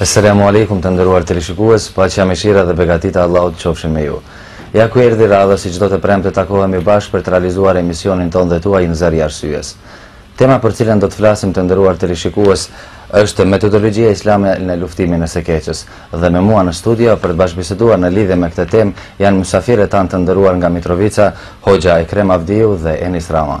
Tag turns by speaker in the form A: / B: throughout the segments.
A: Eselamu alejkum të nderuar teleshikues, paqja mëshira dhe begatitë e Allahut qofshin me ju. Ja ku erdhi radha si çdo të premte takohemi bashkë për të realizuar emisionin tonë dhe tuaj në Zëri i Arsyes. Tema për të cilën do të flasim të nderuar teleshikues është metodologjia islame në luftimin e së keqes. Dhe me mua në studio për të bashkëbiseduar në lidhje me këtë temë janë mysafirët tanë të nderuar nga Mitrovica, Hoxha Ekrem Avdiu dhe Enis Rama.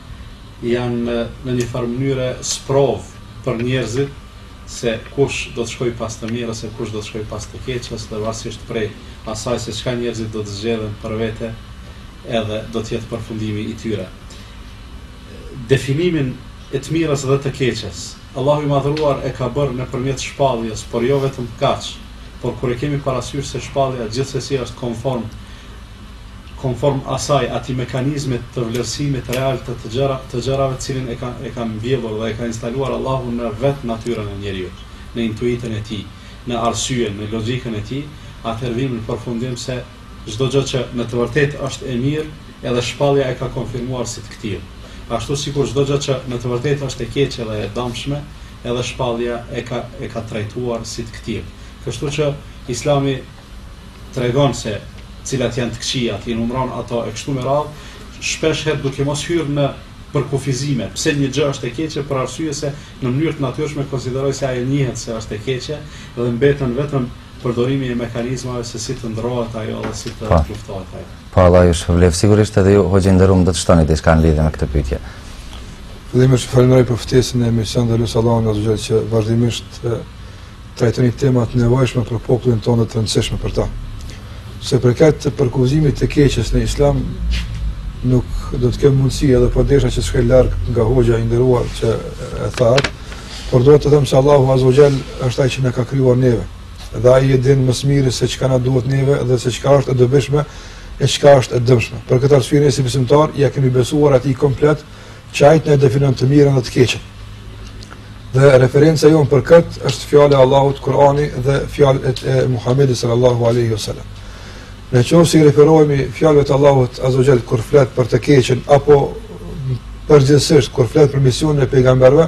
B: janë në një farë mënyre sprovë për njerëzit se kush do të shkojë pas të mirës e kush do të shkojë pas të keqes dhe varësisht prej asaj se çka njerëzit do të zgjedhin për vete edhe do të jetë përfundimi i tyre. Definimin e të mirës dhe të keqes, Allahu i Madhëruar e ka bërë nëpërmjet shpalljes, por jo vetëm kaq, por kur e kemi parasysh se shpallja gjithsesi është konform konform asaj, atij mekanizmi të vlerësimit real të gjërave të cilin e ka e ka mbjellur dhe e ka instaluar Allahu në vetë natyrën e njeriut, në intuitën e tij, në arsyen, në logjikën e tij, atëherë vijmë në përfundim se çdo gjë që në të vërtetë është e mirë, edhe shpallja e ka konfirmuar si të këtillë. Ashtu sikur çdo gjë që në të vërtetë është e keqe dhe e dëmshme, edhe shpallja e ka e ka trajtuar si të këtillë. Kështu që Islami tregon se cilat janë të këqijat, i numëron ato e kështu me radhë, shpesh herë duke mos hyrë në përkufizime, pse një gjë është e keqe, për arsye se në mënyrë të natyrshme konsideroj se ajo njihet se është e keqe dhe mbetet vetëm përdorimi i mekanizmave se si të ndrohet ajo dhe si të po. luftohet ajo.
A: Po Allahu ju shpërbleftë. Sigurisht edhe ju hoxhë i nderuar do të shtoni diçka në lidhje me këtë pyetje.
C: Dhe më shfalënoj për ftesën e emisionit dhe lus Allahun azze ue xhel që vazhdimisht trajtoni tema të nevojshme për popullin tonë dhe të rëndësishme për ta. Sa i përket të përkufizimit të keqes në islam, nuk do të kemë mundësi edhe po desha që të shkoj larg nga hoxha i nderuar që e tha, por do të them se Allahu azze ue xhel është ai që na ka krijuar neve, dhe ai e di më së miri se çka na duhet neve dhe se çka është e dobishme e çka është e dëmshme. Për këtë arsye ne si besimtarë, ia kemi besuar atij komplet, Që ai të na definon të mirën dhe të keqen. Dhe referenca jonë për këtë është fjala e Allahut Kurani dhe fjala e Muhammedit sallallahu aleyhi wa sallam. Në qoftë se i referohemi fjalëve të Allahut azze ue xhel kur flet për të keqen, apo përgjithësisht kur flet për misionin e pejgamberëve,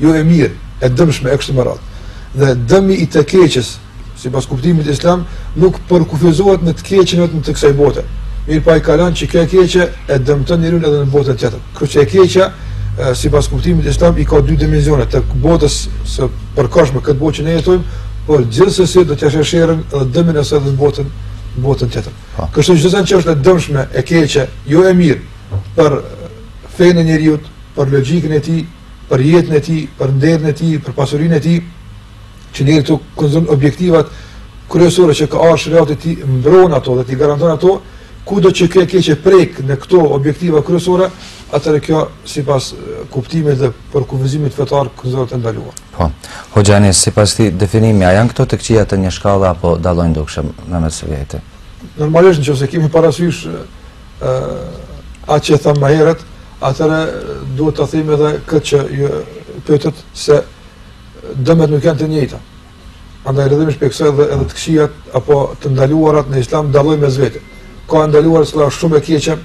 C: jo e mirë, e dëmshme e kështu me radhë. Dhe dëmi i të keqes, sipas kuptimit islam, nuk përkufizohet me të keqen vetëm të kësaj bote. Mirëpo po i kalon që kjo e keqe e dëmton njeriun edhe në botën tjetër. Kështu që e keqja sipas kuptimit islam i ka dy dimensione të botës së përkohshme këtë botë që ne jetojmë, por gjithsesi do të shësherën edhe dëmin e saj në botën botën tjetër. Po. Kështu që çdo send që është e dëmshme, e keqe, jo e mirë për fenë e njeriut, për logjikën e tij, për jetën e tij, për nderin e tij, për pasurinë e tij, që këto konsiderohen objektivat kryesore që ka ardhur sheriati t'i mbrojë ato dhe t'i garantojë ato, kudo që kjo e keqe prek në këto objektiva kryesore, atëherë kjo sipas kuptimit dhe përkufizimit fetar konsiderohet e ndaluar.
A: Po. Hoxhë, sipas këtij definimi, a janë këto të këqija të një shkalle apo dallojnë dukshëm në mes vete?
C: Normalisht nëse kemi parasysh atë që e thamë më herët, Atëherë duhet të themi edhe këtë që ju pyetët se dëmet nuk janë të njëjta. Andaj rrjedhimisht kësaj edhe edhe të këqijat apo të ndaluarat në Islam dallojnë mes vete. Ka ndalesë që është shumë e keqe,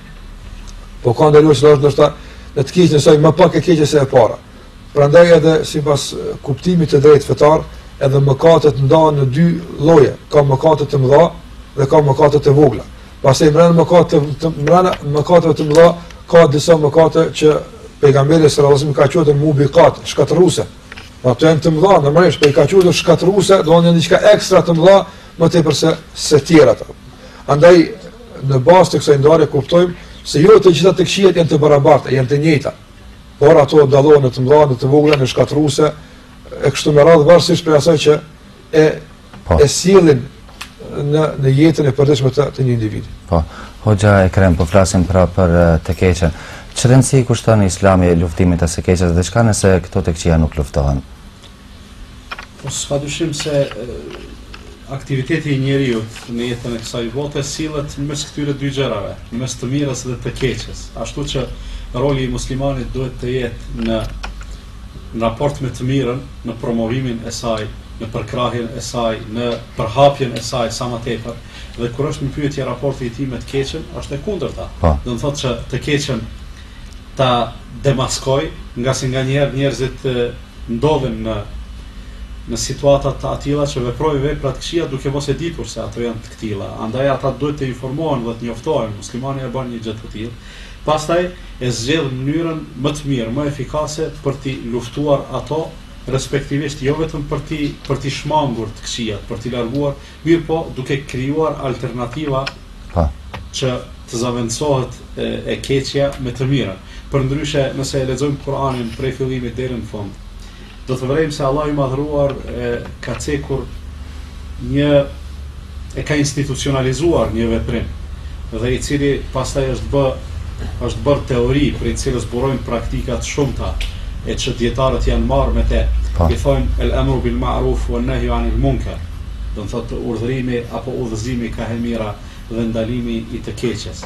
C: po ka ndalesë që është ndoshta në të keqen e saj më pak e keqe se e para. Prandaj edhe sipas kuptimit të drejtë fetar, edhe mëkatet ndahen në dy lloje, ka mëkate të mëdha dhe ka mëkate të vogla. Pastaj brenda mëkateve të brenda mëkateve të mëdha, ka disa mëkate që pejgamberi sallallahu alajhi wasallam ka thënë mubiqat, shkatërruese. Pra ato janë të mëdha, normalisht po i ka thënë shkatërruese, do një diçka ekstra të mëdha më tepër se se të tjerat. Andaj në bazë të kësaj ndarje kuptojmë se jo të gjitha të këqijat janë të barabarta, janë të njëjta. Por ato dallohen në të mëdha, në të vogla, në shkatërruese e kështu me radhë varësisht prej asaj që e
A: po.
C: e sjellin në në jetën e përditshme të, të një individi.
A: Po. Hoxhë Ekrem po flasim pra për të keqen. Ç'rëndësi i kushton Islami luftimit të së keqes dhe çka nëse këto të këqija nuk luftohen?
B: Po s'ka dyshim se aktiviteti i njeriu në jetën e kësaj bote sillet mes këtyre dy gjërave, mes të mirës dhe të keqes. Ashtu që roli i muslimanit duhet të jetë në në raport me të mirën, në promovimin e saj, në përkrahjen e saj, në përhapjen e saj sa më tepër, dhe kur është në pyetje raporti i tij me të keqen, është e kundërta.
A: Po.
B: Do të thotë që të keqen ta demaskojë, ngase nganjëherë njerëzit ndodhen në në situata të atilla që veprojnë vepra të këqija duke mos e ditur se ato janë të këtilla. Andaj ata duhet të informohen dhe të njoftohen. Muslimani e bën një gjë të tillë. Pastaj e zgjedh mënyrën më të mirë, më efikase për t'i luftuar ato, respektivisht jo vetëm për t'i për t'i shmangur të këqijat, për t'i larguar, mirëpo duke krijuar alternativa që të zavendësohet e keqja me të mirën. Përndryshe, nëse e lexojmë Kur'anin prej fillimit deri në fund, Do të vërejmë se Allahu i madhëruar e ka cekur një e ka institucionalizuar një veprim dhe i cili pastaj është bë është bërë teori prej së cilës burojnë praktika të shumta e që dijetarët janë marrë me te
A: po.
B: i thonë el emru bil ma'ruf wen nehju anil munker do të thotë urdhërimi apo udhëzimi kah e mira dhe ndalimi i së keqes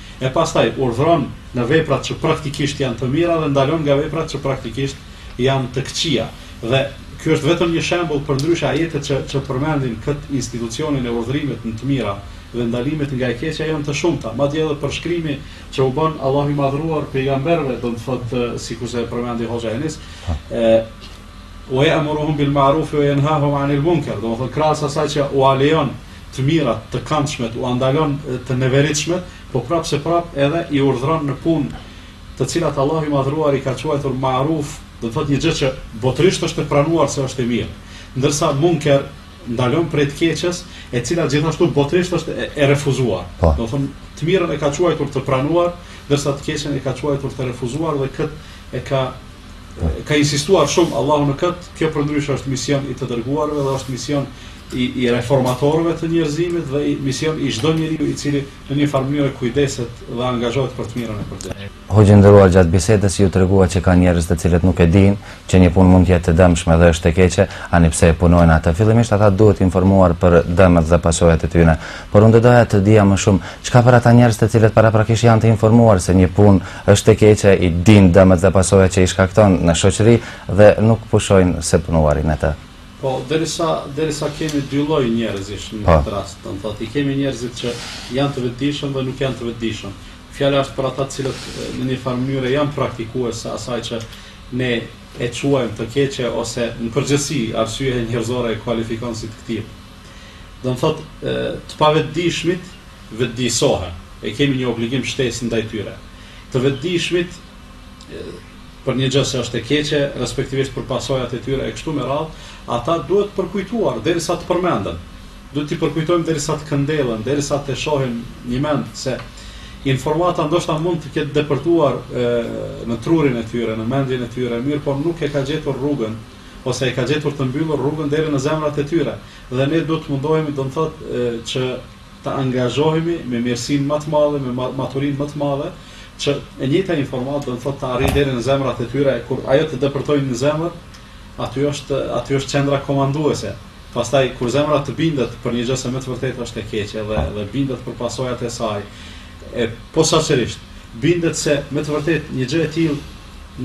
B: e pastaj urdhëron në veprat që praktikisht janë të mira dhe ndalon nga veprat që praktikisht janë të këqija. Dhe ky është vetëm një shembull, përndryshe ajetet që që përmendin këtë institucionin e urdhërimit në të mira dhe ndalimit nga e keqja janë të shumta. Madje edhe përshkrimi që u bën Allahu i Madhëruar pejgamberëve, do të thotë sikurse e përmendi Hoxha Enis, e, We e'muruhum bil ma'rufi we jenhahum anil munker, do më thënë krahas asaj që ua lejon të mirat, të këndshmet, ua ndalon të neveritshmet, po prapë se prapë edhe i urdhëron në punë të cilat Allahu i madhëruar i ka quajtur ma'ruf, do të thotë një gjë që botërisht është e pranuar se është e mirë, ndërsa munker ndalon prej të keqes, e cila gjithashtu botërisht është e, e refuzuar.
A: Po.
B: Po. Domethënë, të mirën e ka quajtur të pranuar, ndërsa të keqen e ka quajtur të refuzuar dhe këtë e ka ka insistuar shumë Allahu në këtë, kjo përndrysh është mision i të dërguarve dhe është mision i, i reformatorëve të njerëzimit dhe i, mision i çdo njeriu i cili në një farë mënyre kujdeset dhe angazhohet për të mirën e përgjithshme.
A: Hoxhë i nderuar gjatë bisedës ju treguat që ka njerëz të cilët nuk e dinë që një punë mund të jetë e dëmshme dhe është e keqe, ani pse e punojnë atë. Fillimisht ata duhet informuar për dëmet dhe pasojat e tyre. Por unë doja të dija më shumë çka për ata njerëz të cilët paraprakisht janë të informuar se një punë Është e keqe, i dinë dëmet dhe pasojat që i shkakton në shoqëri dhe nuk pushojnë së punuari atë.
B: Po, derisa, derisa kemi dy lloj njerëzish në këtë rast, do të thotë, i kemi njerëzit që janë të vetëdijshëm dhe nuk janë të vetëdijshëm. Fjala është për ata të cilët në një farë mënyre janë praktikues të asaj që ne e quajmë të keqe ose në përgjithësi arsyeja njerëzore e kualifikon si të këtillë. Do të thotë, të pavetëdijshmit, vetëdijësohen e kemi një obligim shtesë ndaj tyre. Të vetëdijshmit për një gjë se është e keqe, respektivisht për pasojat e tyre e kështu me radhë, ata duhet përkujtuar derisa të përmenden. Duhet t'i përkujtojmë derisa të këndellen, derisa të shohim njëmend se informata ndoshta mund të ketë depërtuar në trurin e tyre, në mendjen e tyre, mirëpo nuk e ka gjetur rrugën ose e ka gjetur të mbyllur rrugën deri në zemrat e tyre. Dhe ne duhet të mundohemi, do të thotë, që të angazhohemi me mirësinë më të madhe, me maturinë më të madhe, që e njëjta informatë do të thotë të arrijë deri në zemrat e tyre, kur ajo të depërtojë në zemër, aty është aty është qendra komanduese. Pastaj kur zemra të bindet për një gjë se me të vërtetë është e keqe dhe dhe bindet për pasojat e saj, e posaçërisht bindet se me të vërtetë një gjë e tillë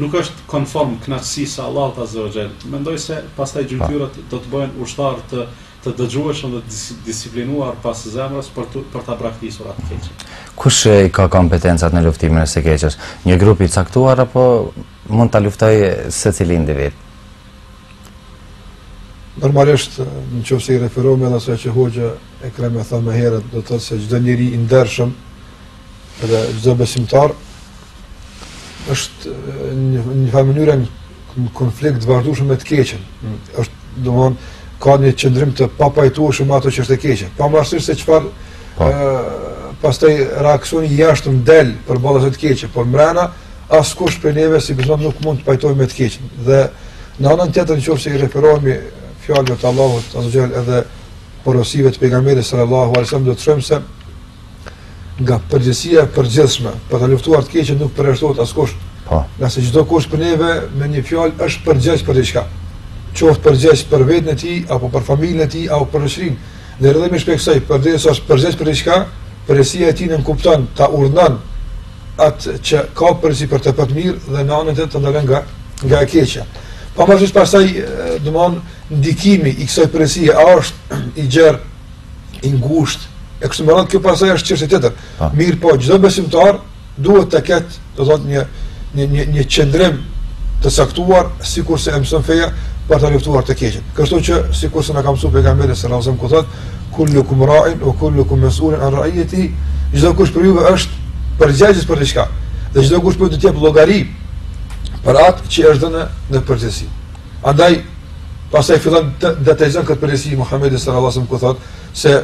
B: nuk është konform kënaqësisë së Allahut Azza wa Jall. Mendoj se pastaj gjymtyrët do të bëhen ushtarë të Të dëgjueshëm dhe të disiplinuar pas zemrës për të për ta braktisur atë të keqen.
A: Kush i ka kompetencat në luftimin e së keqes? Një grup i caktuar apo mund ta luftojë secili individ?
C: Normalisht, në qofë se i referohemi edhe asaj që hoxhë Ekremi tha më herët, do të thotë se çdo njeri i ndershëm, Dhe çdo besimtar është në një farë mënyre në konflikt të vazhdueshëm me të keqen. Mm. Është domthon ka një qëndrim të papajtueshëm me ato që është e keqe. Pavarësisht se çfarë po. ë pastaj reaksioni i jashtëm del përballë të keqes, por mbrena askush prej neve si besimtar nuk mund të pajtohet me të keqen. Dhe në anën tjetër nëse i referohemi fjalëve të Allahut, azze ve xhel edhe porosive të pejgamberit sallallahu alajhi wasallam do të shohim se Nga përgjegjësia e përgjithshme, për të luftuar të keqen nuk përjashtohet askush. Po. Ngase çdokush prej neve, me një fjalë, është përgjegjës për diçka. Qoftë përgjegjës për veten e tij, apo për familjen e tij, apo për shoqërinë. Dhe rrjedhimisht pastaj, përderisa është përgjegjës për diçka, përgjegjësia e tij nënkupton, ta urdhëron, atë që ka përgjegjësi për të për të mirë, dhe në anën tjetër ta ndalon nga, nga e keqja. Pavarësisht pastaj, domethënë, ndikimi i kësaj përgjegjësie, a është i gjerë, i ngushtë, e kështu me radhë kjo pastaj është çështje tjetër. Mirëpo, çdo besimtar duhet të ketë, do të thotë një, një, një, një qëndrim të caktuar, sikurse e mëson feja, për të luftuar të keqen. Kështu që, sikurse na ka mësu pejgamberi sallallahu alajhi wasallam ku thotë, kullukum ra'in, wa kullukum mes'ulun an ra'ijetihi, çdokush prej juve është përgjegjës për diçka, dhe çdokush do të jep llogari, për atë që i është dhënë në përgjegjësi. Andaj, Pastaj fillon të detajzon këtë përgjegjësi Muhamedi sallallahu alajhi wasallam ku thotë se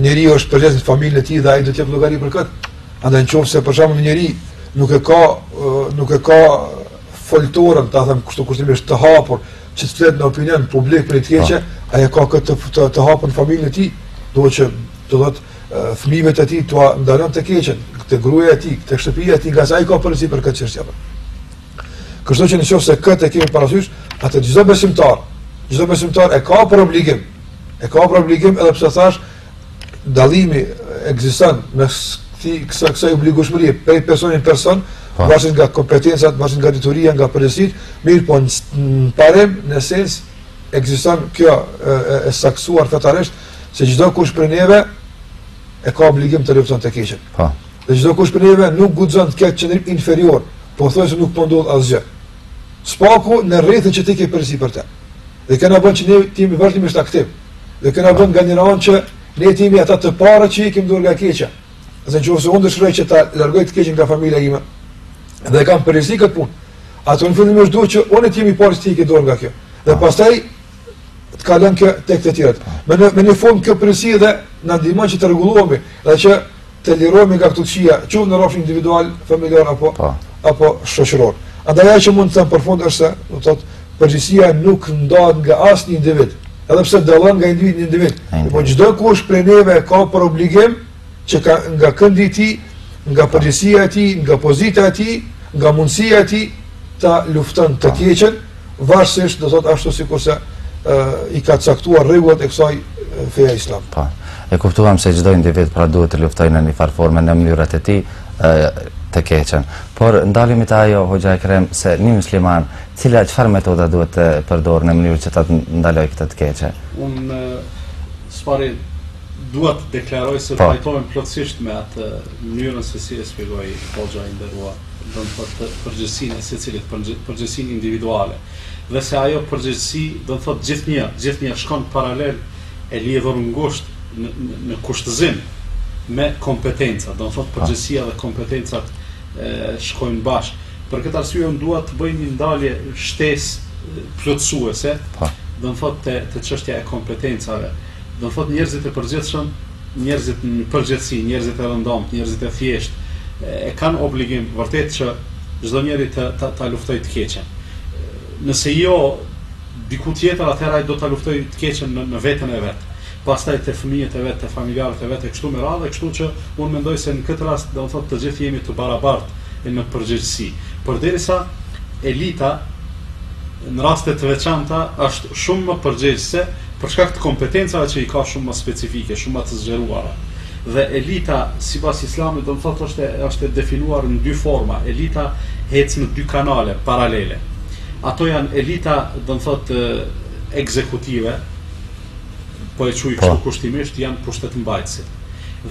C: njeriu është përgjegjës në familjen e tij dhe ai do të jap llogari për këtë. Andaj nëse për shembull një njeri nuk e ka nuk e ka foltoren, ta them kështu kushtimisht të hapur, që të flet në opinion publik për të keqe, po. ai e ka këtë të, të, të hapur në familjen e tij, duhet që do të thotë fëmijëve të tij t'ua ndalon të keqen, te gruaja e tij, te shtëpia e tij, ngase ai ka përgjegjësi për këtë çështje. Kështu që në qoftë se këtë e kemi parasysh, atëherë çdo besimtar, çdo besimtar e ka për obligim, e ka për obligim edhe pse thashë, dallimi ekziston në këtë, kësaj, kësaj obligueshmërie, prej personit në person, po. varësisht nga kompetencat, varësisht nga dituria, nga përgjegjësitë, mirëpo në parim, në esencë, ekziston kjo e, e, e sanksionuar fetarisht, se çdokush prej neve, e ka obligim të lufton të keqen. Po. Dhe çdokush prej neve nuk guxon të ketë qëndrim inferior, Pothuajse nuk po ndodh asgjë. Së paku në rrethin që ti ke përgjegjësi për të. Dhe kjo na bën që ne të jemi vazhdimisht aktivë. Dhe kjo na bën nga njëra anë që ne të jemi ata të parë që hekim dorë nga e keqja. Dhe në qoftë se unë dëshiroj që ta largoj të keqen nga familja ime, dhe kam përgjegjësi këtë punë, atëherë unë fillimisht duhet që unë të jem i parë që të heki dorë nga kjo. Dhe pastaj, të kalon kjo tek të tjerët. Me, me një fund kjo përgjegjësi edhe na ndihmon që të rregullohemi, dhe që të lirohemi nga këto çështje, qoftë në rrafsh individual, familjar apo pa. Po. apo shoqëror. Andaj ajo që mund të them për fund është se, do të thotë, përgjësia nuk ndahet nga asnjë individ, edhe pse dallon nga individ në individ. Po çdo kush prej neve ka për obligim që nga këndi i tij, nga përgjësia e tij, nga pozita e tij, nga mundësia e tij ta lufton të keqen, Varësisht, do thotë ashtu sikurse ë i ka caktuar rregullat e kësaj feja islam.
A: Po. E kuptuam se çdo individ pra duhet të luftojë në një farë forme në mënyrat e tij të keqen. Por ndalemi te ajo hoxha Ekrem se një musliman, cila çfarë metoda duhet të përdorë në mënyrë që ta ndalojë këtë të keqe?
B: Unë së pari dua të deklaroj se po. pajtohem plotësisht me atë mënyrën se si e shpjegoi hoxha i nderuar. do të thotë përgjegjësinë e secilit, përgjegjësinë individuale, dhe se ajo përgjegjësi do të thotë gjithnjë, gjithnjë shkon paralel e lidhur ngushtë në, në kushtëzim me kompetenca, do të thotë përgjegjësia dhe kompetencat e, shkojnë bashkë. Për këtë arsye unë dua të bëj një ndalje shtesë plotësuese, po. do të thotë te, te çështja e kompetencave. Do të thotë njerëzit e përgjithshëm, njerëzit në përgjithësi, njerëzit e rëndomtë, njerëzit e thjeshtë, e kanë obligim vërtet që çdo njeri të ta, ta luftojë të keqen. Nëse jo diku tjetër, atëherë ai do ta luftojë të keqen në, në veten e vet. Pastaj te fëmijët e vet, te familjarët e vet e kështu me radhë, kështu që unë mendoj se në këtë rast do të thotë të gjithë jemi të barabartë në përgjegjësi. Përderisa elita Në raste të veçanta është shumë më përgjegjëse për shkak të kompetencave që i ka shumë më specifike, shumë më të zgjeruara. Dhe elita sipas Islamit do të thotë është e, është e definuar në dy forma. Elita ec në dy kanale paralele. Ato janë elita do të thotë ekzekutive, po e quaj kështu kushtimisht, janë pushtetmbajtësit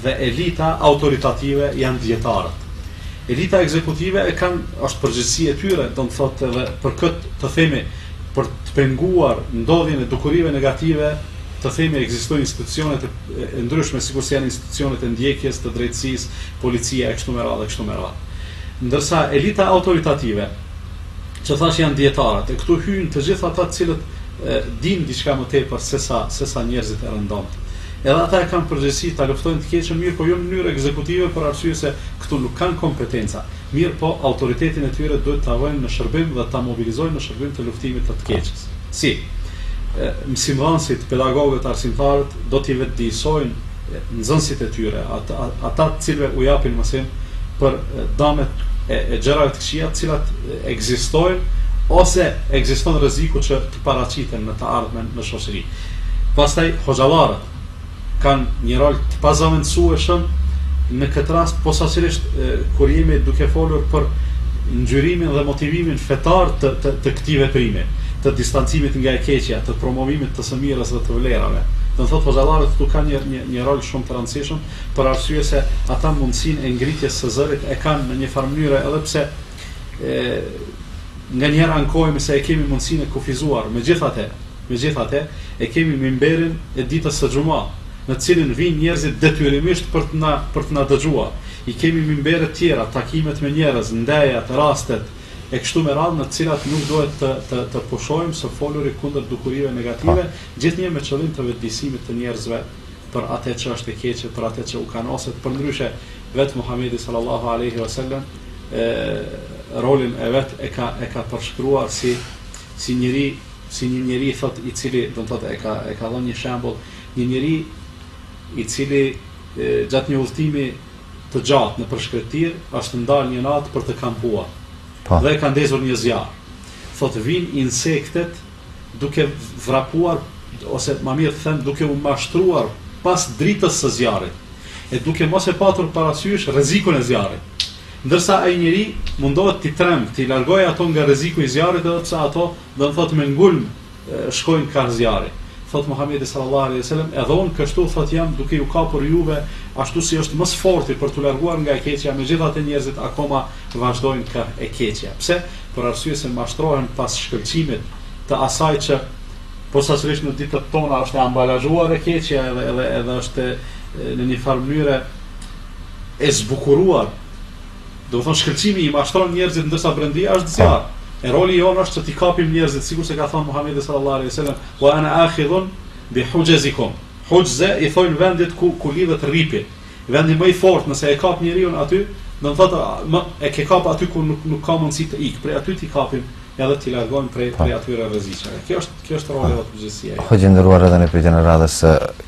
B: dhe elita autoritative janë dijetarët. Elita ekzekutive e kanë, është përgjegjësi e tyre, do të thotë edhe për këtë të themi për të penguar ndodhjen e dukurive negative, të themi ekzistojnë institucionet e, e ndryshme, sikurse janë institucionet e ndjekjes, të drejtësisë, policia e kështu me radhë e kështu me radhë. Ndërsa elita autoritative që thashë janë dijetarët, e këtu hyjnë të gjithë ata të cilët dinë diçka më tepër sesa sesa njerëzit e rëndomtë. Edhe ata e kanë përgjegjësi ta luftojnë të keqen, mirëpo jo në mënyrë ekzekutive për arsye se këtu nuk kanë kompetenca. Mirëpo autoritetin e tyre duhet ta vojnë në shërbim dhe ta mobilizojnë në shërbim të luftimit të të keqes. Si? Mësimdhënësit, pedagogët, arsimtarët do t'i vetëdijësojnë nxënësit e tyre, ata të cilëve u japin mësim për dëmet e gjërave të këqija të cilat ekzistojnë ose ekziston rreziku që të paraqiten në të ardhmen në shoqëri. Pastaj hoxhallarët kanë një rol të pazëvendësueshëm në këtë rast posaçërisht kur jemi duke folur për ngjyrimin dhe motivimin fetar të të, të këtij veprimi, të distancimit nga e keqja, të promovimit të së mirës dhe të vlerave. Do të thotë hoxhallarët këtu kanë një një një rol shumë të rëndësishëm për arsye se ata mundësinë e ngritjes së zërit e kanë në një farë mënyre edhe pse e, nganjëherë ankohemi se e kemi mundësinë e kufizuar, megjithatë, megjithatë e kemi mimberin e ditës së xhuma, në të cilin vijnë njerëzit detyrimisht për të na për të na dëgjuar. I kemi mimbere të tjera, takimet me njerëz, ndejat, rastet, e kështu me radhë në të cilat nuk duhet të të pushojmë së foluri kundër dukurive negative, gjithnjë me qëllim të vetëdijësimit të njerëzve për atë që është e keqe, për atë që u kanoset, përndryshe vetë Muhamedi sallallahu alejhi ve selem rolin e vet e ka e ka përshkruar si si njëri si një njeri thot i cili do të thotë e ka e ka dhënë një shembull një njeri i cili gjatë një udhëtimi të gjatë nëpër shkretirë është ndal një natë për të kampuar
A: Po.
B: dhe e ka ndezur një zjarr. Thotë vijnë insektet duke vrapuar ose ma mirë të them duke u mashtruar pas dritës së zjarrit e duke mos e patur parasysh rrezikun e zjarrit. Ndërsa ai njeri mundohet t'i trembë, t'i largojë ato nga rreziku i zjarrit edhe pse ato do të thotë me ngulm shkojnë kah zjarri. Thotë Muhamedi sallallahu alejhi ve selem, Edhe unë kështu, thotë, jam duke ju kapur juve, ashtu si është më së forti për t'u larguar nga e keqja, megjithatë njerëzit akoma vazhdojnë kah e keqja. Pse? Për arsye se mashtrohen pas shkëlqimit të asaj që posaçërisht në ditët tona është e ambalazhuar e keqja edhe edhe edhe është në një farë mënyre e zbukuruar Domethënë shkëlqimi i mashtron njerëzit ndërsa brendia është zjarr. E roli jonë është që t'i kapim njerëzit, sikurse ka thënë Muhamedi sallallahu alejhi ve sellem, "Wa ana akhidhun bi hujazikum." Hujze i thojnë vendit ku ku lidhet rripi. Vendi më i fortë nëse e kap njeriun aty, do të thotë e ke kap aty ku nuk nuk ka mundësi të ikë. Prej aty t'i kapim edhe t'i largojmë prej prej atyre rreziqeve. Kjo është Kjo është roli jonë, përgjegjësia
A: jonë. Hoxhë i nderuar edhe në pyetjen e radhës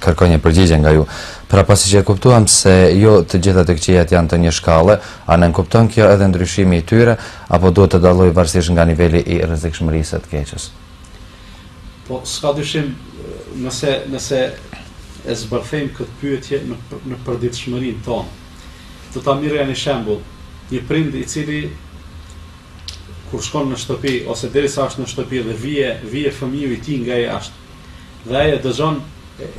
A: kërkoj një përgjigje nga ju. Pra pasi që e kuptuam se jo të gjitha të këqijat janë të një shkalle, a nënkupton kjo edhe ndryshimi i tyre apo duhet të dallojë varësisht nga niveli i rrezikshmërisë së të keqes?
B: Po s'ka dyshim nëse nëse e zbërthejmë këtë pyetje në në përditshmërinë tonë. Do ta merrja një shembull, një prind i cili kur shkon në shtëpi ose derisa është në shtëpi dhe vije, vije fëmiu i tij nga jashtë dhe ai e dëgjon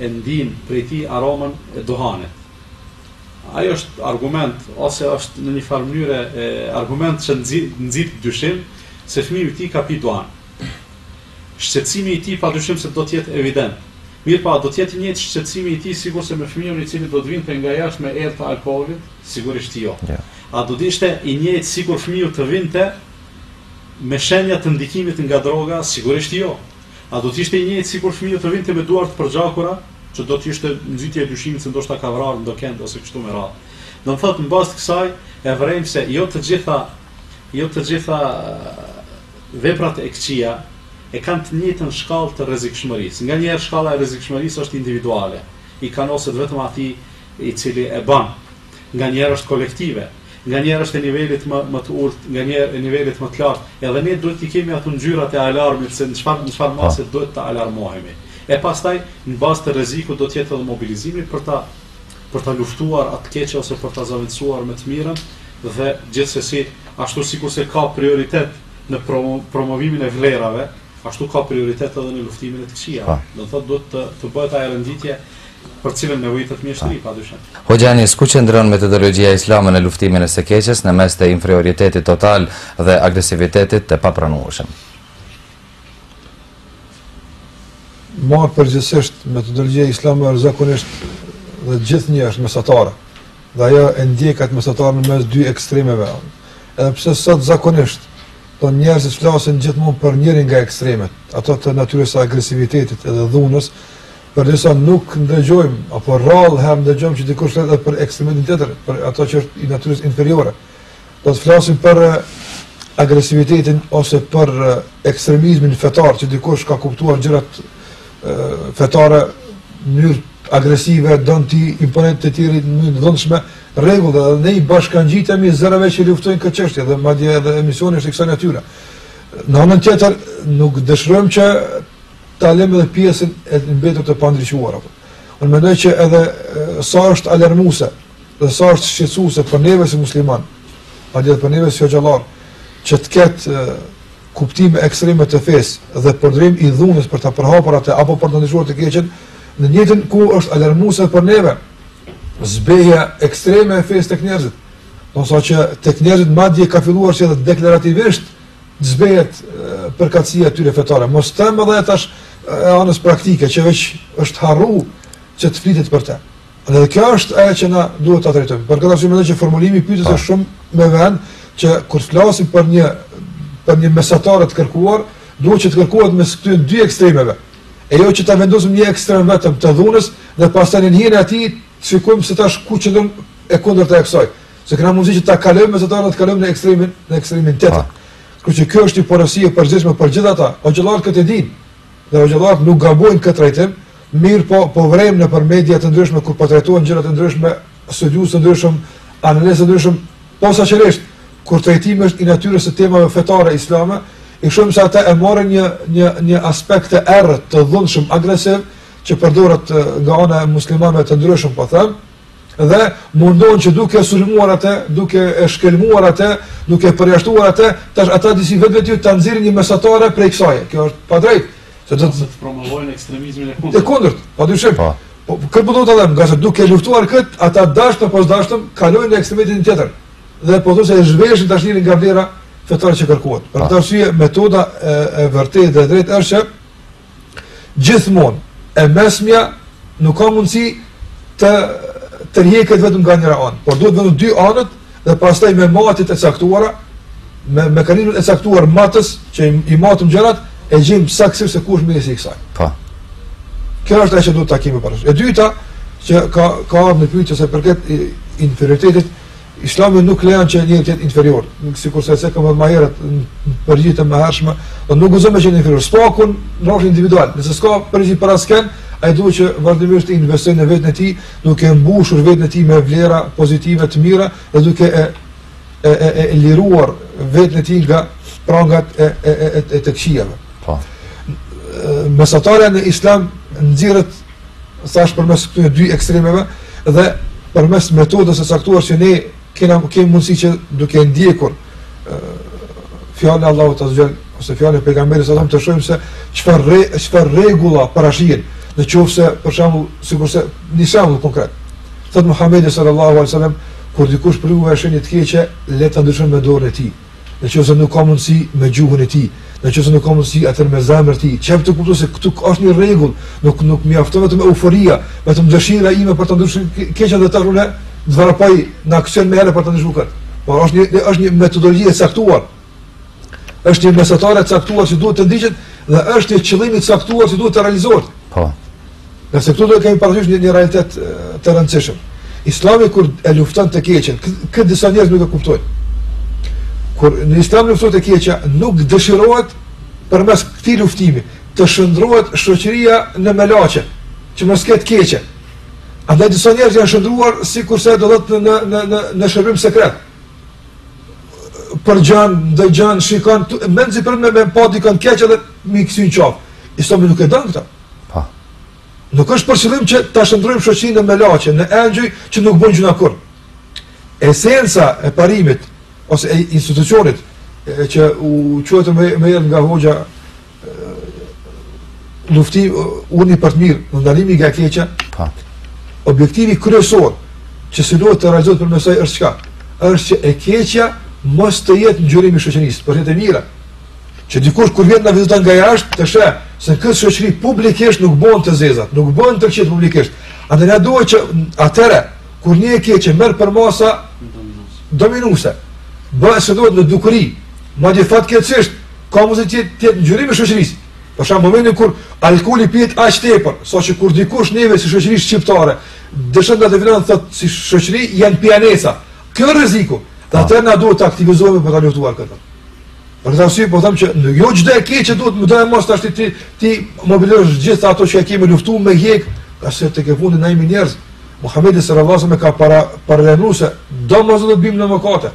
B: e ndin prej tij aromën e duhanit ai është argument ose është në një farë mënyre argument që nxit dyshim se fëmiu i tij ka pi duhan Shqetësimi i tij padyshim se do të jetë evident. Mirëpo a do të jetë i njëjtë shqetësimi i tij sikurse me fëmijën i cili do të vinte nga jashtë me erë të alkoolit? Sigurisht jo. A do të ishte i njëjtë sikur fëmiu të vinte me shenja të ndikimit nga droga? Sigurisht jo. A do të ishte i njëjtë sikur fëmiu të vinte me duar të përgjakura, që do të ishte nxitje e dyshimit se ndoshta ka vrarë ndokend ose kështu me radhë. Do të thotë në bazë të kësaj e vrejmë se jo të gjitha jo të gjitha Veprat e këqija e kanë të njëjtën shkallë të rrezikshmërisë. Nganjëherë shkalla e rrezikshmërisë është individuale, i kanoset vetëm atij i cili e bën. Nganjëherë është kolektive. Nganjëherë është e nivelit më më të ulët, nganjëherë e nivelit më të lartë. Edhe ne duhet t'i kemi ato ngjyrat e alarmit se në çfarë në çfarë mase duhet të alarmohemi. E pastaj, në bazë të rrezikut do të jetë edhe mobilizimi për ta për ta luftuar atë të keqe ose për ta zavendësuar me të mirën dhe gjithsesi ashtu sikurse ka prioritet në promovimin e vlerave, ashtu ka prioritet edhe në luftimin e të këqijave.
A: Po.
B: Do të thotë duhet të të bëhet ajo renditje për cilën nevojitet mjeshtëri, pa
A: dyshim. Hoxhë Enis, ku qëndron metodologjia islame në luftimin e së keqes në mes të inferioritetit total dhe agresivitetit të papranueshëm?
C: Marrë përgjithësisht, metodologjia islame është zakonisht dhe gjithnjë është mesatare, dhe ajo e ndjek atë mesataren në mes dy ekstremeve. Edhe pse sot zakonisht, po njerëzit flasin gjithmonë për njërin nga ekstremet, ato të natyrës së agresivitetit edhe dhunës, përderisa nuk ndëgjojmë, apo rrallë herë ndëgjojmë që dikush flet për ekstremin tjetër, për atë që është i natyrës inferiore. Do të flasim për eh, agresivitetin ose për eh, ekstremizmin fetar që dikush ka kuptuar gjërat eh, fetare në mënyrë agresive, don t'i imponojë te tjetri në mënyrë të dhunshme, në rregull dhe ne i bashkangjitemi zërave që luftojnë këtë çështje dhe madje edhe emisioni është i kësaj natyre. Në anën tjetër nuk dëshirojmë që ta lëmë edhe pjesën e mbetur të pandriçuar apo. Unë mendoj që edhe sa është alarmuese Dhe sa është shqetësuese për neve si muslimanë, madje për neve si hoxhallarë, që të ketë kuptime ekstreme të fesë dhe përdorim i dhunës për ta përhapur atë apo për të ndryshuar të keqen, në njëjtën kohë është alarmuese për neve zbehja ekstreme e fesë tek njerëzit. Deri sa që tek njerëzit madje ka filluar si edhe deklarativisht zbehet përkatësia e tyre fetare. Mos të them edhe tash anës praktike që veç është harru që të flitet për të. Dhe kjo është ajo që na duhet ta trajtojmë. Për këtë arsye mendoj që formulimi i pyetjes është shumë me vend që kur flasim për një për një mesatare të kërkuar, duhet që të kërkohet mes këtyre dy ekstremeve. E jo që ta vendosim një ekstrem vetëm të dhunës dhe pastaj në hijen e tij të shikojmë se tash ku qëndron e kundërta e kësaj. Se kena mundësi që ta kalojmë mesataren, të kalojmë në ekstremin në ekstremin tjetër. Kështu që kjo është një porosi e përgjithshme për gjithë ata. Hoxhallarë këtë ditë, Dhe hoxhallarët nuk gabojnë në këtë trajtim, mirëpo po vërejmë nëpër media të ndryshme kur po trajtohen gjëra të ndryshme, studiues të ndryshëm, analistë të ndryshëm, posaçërisht kur trajtimi është i natyrës së temave fetare islame, i shohim se ata e marrin një një një aspekt të errët, të dhunshëm, agresiv, që përdoret nga ana e muslimanëve të ndryshëm, po them, dhe mendojnë që duke sulmuar atë, duke e shkelmuar atë, duke përjashtuar atë, tash ata disi vetvetiu ta nxjerrin një mesatare prej kësaj. Kjo është e padrejtë,
B: se do të promovojnë ekstremizmin e kundërt.
C: E kundërt, padyshim. Po. po kë po do të them, gazet duke luftuar kët, ata dashtë apo pa dashtë kalojnë në ekstremitetin tjetër. Dhe pothuajse e zhveshin tash një nga vlera fetare që kërkohet. Për këtë arsye metoda e, e vërtetë dhe drejtë është që Gjithmonë e mesmja nuk ka mundësi të tërhiqet vetëm nga njëra anë, por duhet me të dy anët dhe pastaj me matit e caktuara, me mekanizmin e caktuar matës që i, i matim gjërat e gjejmë saksisht se ku është mesi i kësaj.
A: Po.
C: Kjo është ajo që duhet ta kemi parasysh. E dyta që ka ka ardhur në pyetje sa i përket inferioritetit, Islami nuk lejon që njeriu të jetë inferior, sikurse cekëm më herët në përgjigje të mëhershme, dhe nuk guxon me qenë inferior. Së paku në rolin individual, nëse s'ka për gjithë para sken, ai duhet që vazhdimisht të investojë në veten e tij, duke e mbushur veten e tij me vlera pozitive të mira dhe duke e e e, e liruar veten e tij nga prangat e e e, e të këqijave.
A: Po.
C: Mesatarja në Islam nxirret thashë përmes këtyre dy ekstremeve dhe përmes metodës së caktuar që ne kena kemi mundësi që duke ndjekur fjalën e Allahut azze ve xhel ose fjalën e pejgamberit sa të shohim se çfarë re, çfarë rregulla parashihen në qoftë se për shembull sikurse një shembull konkret thotë Muhamedi sallallahu alaihi wasallam kur dikush prej jush sheh një të keqe le ta ndryshojë me dorën e tij Në qoftë se nuk ka mundësi me gjuhën e tij, në qoftë se nuk ka mundësi atëherë me zemrën e tij, që jep të kuptojë se këtu është një rregull, nuk nuk mjafton vetëm euforia, vetëm dëshira ime për ta ndryshuar të keqen dhe tash unë do të vrapoj në aksion menjëherë për ta ndryshuar këtë. Por është një është një metodologji e caktuar. Është një mesatare e caktuar që duhet të ndiqet dhe është një qëllim i caktuar që duhet të realizohet.
A: Po.
C: Ngase këtu do të kemi parasysh një, një realitet të rëndësishëm. Islami kur e lufton të keqen, këtë disa njerëz nuk e kuptojnë. Kur në Islam luftohet e keqja, nuk dëshirohet përmes këtij luftimi të shndrohet shoqëria në melaqe, që mos ketë të keqe. Andaj disa njerëz janë shndruar sikurse domethënë në në në shërbim sekret. Përgjon, dëgjon, shikon, mezi pret me, me pa dikon keq edhe m'i kcy në qafë. Islami nuk e don këtë.
A: Po.
C: Nuk është për qëllim që ta shndrojmë shoqërinë në melaqe, në engjëj që nuk bëjnë gjynah kurrë. Esenca e parimit ose e institucionit e, që u quajt më herët nga hoxha lufti, urdhri për të mirë, ndalimi nga e keqja.
A: Po.
C: Objektivi kryesor që synohet të realizohet përmes saj është çka? është që e keqja mos të jetë ngjyrimi i shoqnisë, por të jetë e mira. Që dikush kur vjen na viziton nga jashtë, të sheh se në këtë shoqëri publikisht nuk bëhen të zezat, nuk bëhen të këqijat publikisht. Andaj na duhet që atëherë, kur një e keqe merr përmasa dominuese, bëhet, shndërrohet në dukuri, madje fatkeqësisht, ka mundësi të jetë ngjyrim i shoqërisë. Për shembull momentin kur alkooli pihet aq tepër, saqë kur dikush neve si shoqëri shqiptare, dëshiron të na definon, thotë si shoqëri, janë pijaneca, Kjo është rreziku. Dhe atëherë na duhet të aktivizohemi për ta luftuar këtë. Për këtë arsye po them që në jo çdo e keqe duhet medoemos tash ti t'i mobilizosh gjithë ato që e kemi luftuar me hjek, ngase tekefundit na jemi njerëz. Muhamedi sallallahu alaihi wasallam ka para parathënë se domosdo të bim në mëkate.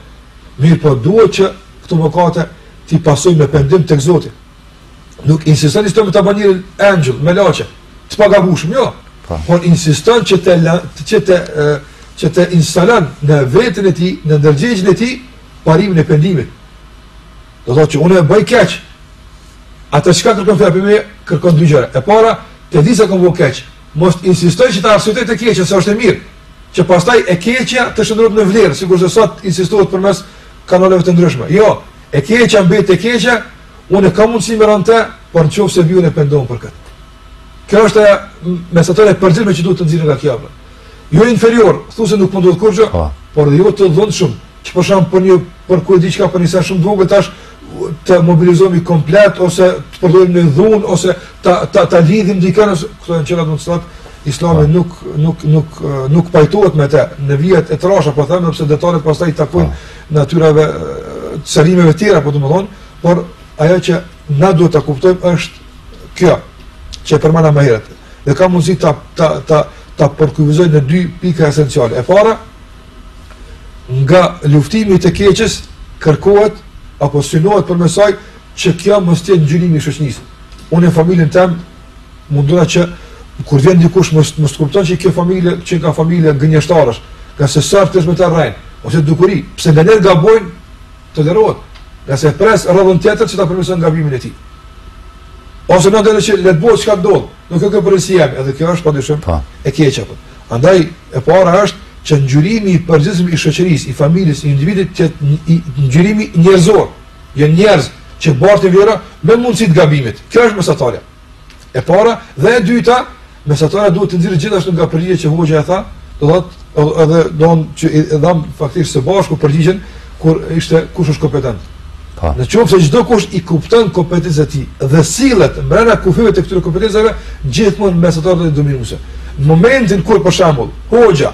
C: Mirëpo duhet që këto mëkate t'i pasojmë me pendim tek Zoti. Nuk insiston Islami ta bëjë njeriun engjëll, melaqe, të pagabueshëm, jo. Po. Po. Por insiston që të, që të, që ta instalon në veten e tij, në ndërgjegjen e tij, parimin e pendimit. Do të thotë që unë e bëj keq. Atëherë çka kërkon feja prej meje, kërkon dy gjëra. E para, të di se kam bo keq. Mos të insistoj që ta arsyetoj të keqen se është e mirë. Që pastaj e keqja të shndrohet në vlerë, sikurse sot insistohet përmes kanaleve të ndryshme. Jo, E keqja mbet e keqja, unë kam mundësi me rënë te, por në qoftë se bie unë pendohem për këtë. Kjo është mesazhi i përgjithshëm që duhet të nxirret nga kjo, po. Jo inferior, thu se nuk po ndodh kurgjo, po. por dhe jo të dhunshëm, që për shembull për një për kurgjo, diçka për një send shumë të vogël, tash të mobilizohemi komplet, ose të përdorim dhunën, ose të, të, të lidhim dikënd, ose këto janë gjëra me të cilat Islami nuk nuk nuk nuk pajtohet me to. Në vijat e trasha po them sepse detajet pastaj i takojnë natyrave sqarimeve tjera, po domethënë, por ajo që na duhet ta kuptojmë është kjo, që e përmenda më herët, dhe kam mundësi ta, ta, ta, ta përkufizoj në dy pika esenciale. E para, nga luftimi i të keqes, kërkohet, apo synohet përmes saj, që kjo mos të jetë ngjyrimi i shoqnisë. Unë në familjen teme, mundur që kur vjen dikush mos mos kuptojë se kjo familje qenka familje gënjeshtarësh, ngase sa artist me të rrej, ose dukuri, pse nganjëherë gabon, tolerohet, ngase pres radhën tjetër që ta përmirësojë gabimin e tij. Ose në ndërkohë le të bojë çka të dojë, nuk e këpër e si jemi, edhe kjo është pa dyshim, po. e keqe apo. Andaj, e para është që ngjyrimi i përgjithshëm i shoqërisë, i familjes, i individit, që ngjyrimi njerëzor, Janë njerëz që bartin vlera me mundësi të gabimit. Kjo është mesatarja. E para dhe e dyta, mesatarja duhet të nxirret gjithashtu nga përgjigja që hoxha e tha, do thotë edhe atë që e dhamë faktikisht së bashku përgjigjen kur ishte kush është kompetent. Po. Në qoftë se çdokush i kupton kompetencën e tij dhe sillet brenda kufijve të këtyre kompetencave, gjithmonë mesatarja do të jetë dominuese. Në momentin kur për shembull hoxha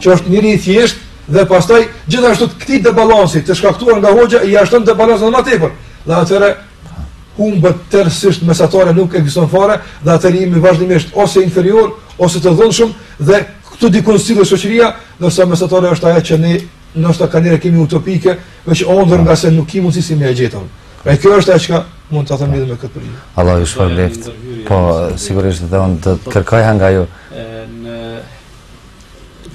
C: që është njeri i thjeshtë dhe pastaj gjithashtu këtij debalansi të shkaktuar nga hoxha ia shton debalansin më tepër. Dhe atëherë humbet tërësisht mesatarja nuk ekziston fare dhe atëherë jemi vazhdimisht ose inferior ose të dhunshëm dhe këtu lëngon edhe shoqëria ndërsa mesatarja është ajo që ne ndoshta nganjëherë e kemi utopike veç ondërr ngase nuk kemi mundësi si me e gjet e kjo është ajo çka mund të themi lidhur me këtë pyetje
A: Allahu ju shpërbleftë po sigurisht do të kërkoja nga ju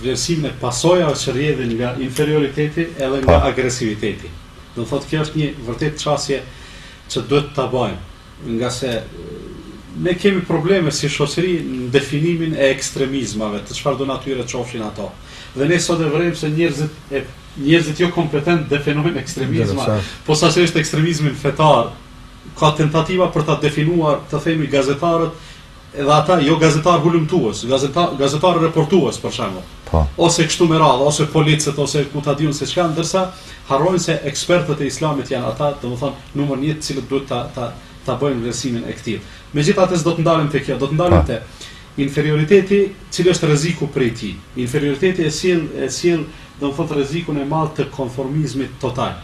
B: vlerësimin e pasojave që rrjedhin nga inferioriteti edhe nga agresiviteti. Do thotë kjo është një vërtet qasje që duhet ta bëjmë, ngase ne kemi probleme si shoqëri në definimin e ekstremizmave, të çfarëdo natyre qofshin ato. Dhe ne sot e vërejmë se njerëzit e njerëzit jokompetentë definojnë ekstremizma, posaçërisht ekstremizmin fetar, ka tentativa për ta definuar, të themi gazetarët, Edhe ata jo gazetarë hulumtues, gazetarë gazetarë reportues për shembull. Po. Ose kështu me radhë, ose policët ose ku ta di unë se çka, ndërsa harrojnë se ekspertët e Islamit janë ata, domethënë numër 1 të cilët duhet ta ta ta bëjnë vlerësimin e këtij. Megjithatë s'do të ndalem te kjo, do të ndalem po. te inferioriteti, cili është rreziku prej tij. Inferioriteti e sjell e sjell domethënë rrezikun e madh të konformizmit total.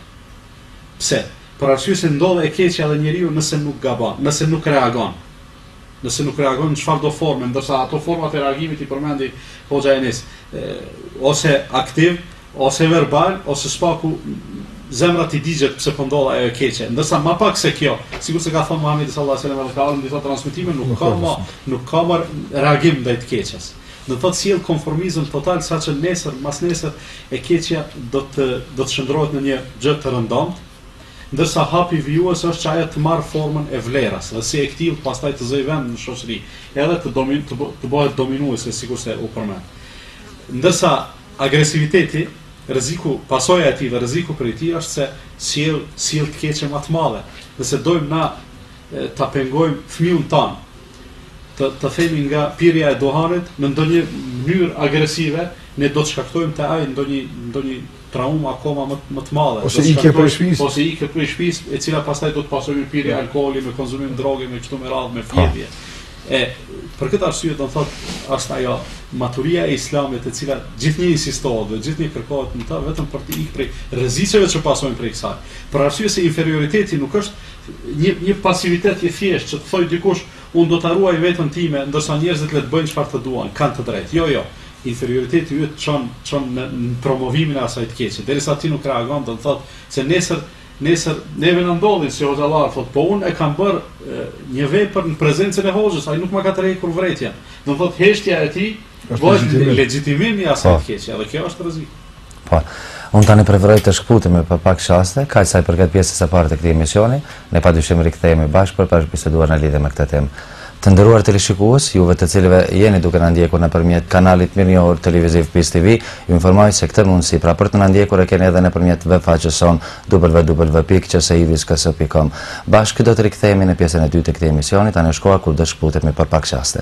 B: Pse? Për arsye se ndodh e keqja dhe njeriu nëse nuk gabon, nëse nuk reagon. Nëse nuk reagon në çfarëdo forme, ndërsa ato format e reagimit i përmendi Hoxha Enis, ose aktiv, ose verbal, ose së paku zemra t'i digjet pse po ndodh ajo e keqe. Ndërsa më pak se kjo, sikurse ka thënë Muhamedi sallallahu alajhi wasallam, ka ardhur në disa transmetime, nuk ka më, nuk ka më reagim ndaj të keqes. Do të thotë sjell konformizëm total saqë nesër, masnesër e keqja do të do të shndërrohet në një gjë të rëndomtë, Ndërsa hapi vijues është që ajo të marrë formën e vlerës dhe si e këtillë pastaj të zëjë vend në shoqëri, edhe të domin, të, të bëhet dominuese, sikurse u përmend. Ndërsa agresiviteti, rreziku, pasoja e tij dhe rreziku prej tij është se sjell sjell të keqe më të madhe. Nëse dojmë na e, ta pengojmë fëmijën tanë, të të themi nga pirja e duhanit në ndonjë mënyrë agresive, ne do të shkaktojmë te ai ndonjë ndonjë traumë akoma më më të madhe.
C: Ose ikje prej shtëpisë.
B: Ose ikje prej shtëpisë, e cila pastaj do të pasojë me pirje ja. alkooli, me konzumim droge, me kështu me radhë, me fjetje. E për këtë arsye do të thotë është ajo maturia e islamit e cila gjithnjë insistohet dhe gjithnjë kërkohet në të vetëm për të ikë prej rrezikeve që pasojnë prej kësaj. Për arsye se inferioriteti nuk është Një një pasivitet i thjeshtë që të thojë dikush unë do ta ruaj veten time ndërsa njerëzit le të bëjnë çfarë të duan, kanë të drejtë. Jo, jo. Inferioriteti yt çon çon në në promovimin e asaj të keqe. Derisa ti nuk reagon do të thotë se nesër nesër neve na ndodh si hoxhallarë thotë po unë e kam bërë një vepër në prezencën e hoxhës, ai nuk ma ka tërhequr vërejtjen. Do të thotë heshtja e tij Është legjitimim i asaj të keqe, edhe kjo është rrezik.
A: Po. Unë tani preferoj të shkëputemi për pak çaste, kaq sa i përket pjesës së parë të këtij emisioni, ne padyshim rikthehemi bashkë për të biseduar në lidhe me këtë temë. Të nderuar teleshikues, juve të cilët jeni duke na ndjekur nëpërmjet kanalit mirënjohur televiziv Peace TV, ju informoj se këtë mundësi, pra për të na ndjekur e keni edhe nëpërmjet web faqes sonë www.qseivis.com. Bashkë do të rikthehemi në pjesën e dytë të këtij emisioni, tani është koha kur do shkëputemi për pak çaste.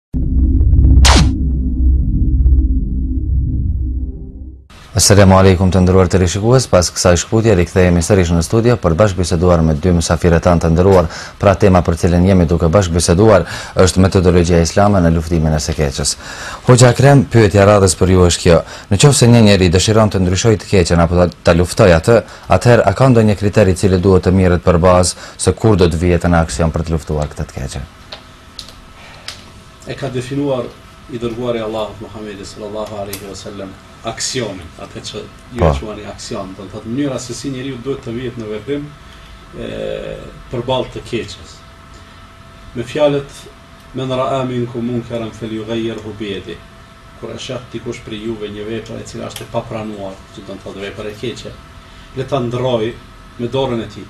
A: Asalamu alaikum të nderuar teleshikues, pas kësaj shkëputje, rikthehemi sërish në studio për të bashkëbiseduar me dy mysafirët tanë të nderuar, pra tema për të cilën jemi duke bashkëbiseduar është metodologia islame në luftimin e së keqes. Hoxha Ekrem, pyetja e radhës për ju është kjo, në qoftë se një njeri dëshiron të ndryshojë të keqen apo ta luftojë atë, atëherë a ka ndonjë kriter i cili duhet të merret për bazë se kur do të vihet në aksion për të luftuar këtë të keqen?
B: e ka definuar i dërguari i Allahut Muhammedi sallallahu alaihi wasallam aksionin, atë që ju e quani aksion, do të thotë mënyra se si njeriu duhet të vihet në veprim përballë të keqes. Me fjalët men ra'a minkum munkeren fel jugajjirhu bi jedihi, kur e sheh dikush prej juve një vepër e cila është e papranuar, që do të thotë vepër e keqe, le ta ndërrojë me dorën e tij.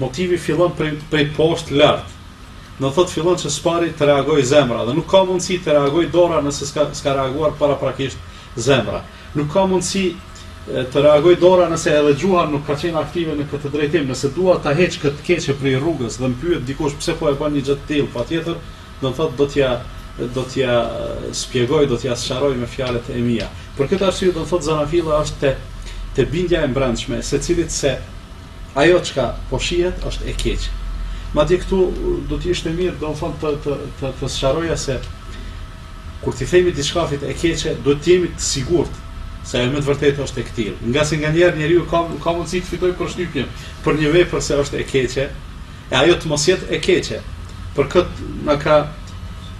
B: Motivi fillon prej prej poshtë lart. Do të thotë fillon që së pari të reagojë zemra dhe nuk ka mundësi të reagojë dora nëse s'ka s'ka reaguar paraprakisht zemra. Nuk ka mundësi të reagojë dora nëse edhe gjuha nuk ka qenë aktive në këtë drejtim. Nëse dua ta heq këtë të keqe prej rrugës dhe më pyet dikush pse po e bën një gjë të tillë, patjetër do të thotë do t'ia do t'ia shpjegoj, do t'ia sqaroj me fjalët e mia. Për këtë arsye do të thotë zanafilla është te te bindja e brendshme e secilit se Ajo çka po shihet është e keqe. Madje këtu do të ishte mirë, domethënë të të të të sqaroja se kur t'i themi diçkafit e keqe, duhet të jemi të sigurt se ajo me të vërtetë është e këtillë. Ngase nganjëherë njeriu ka ka mundësi të fitojë përshtypjen për një vepër se është e keqe, E ajo të mos jetë e keqe. Për kët na ka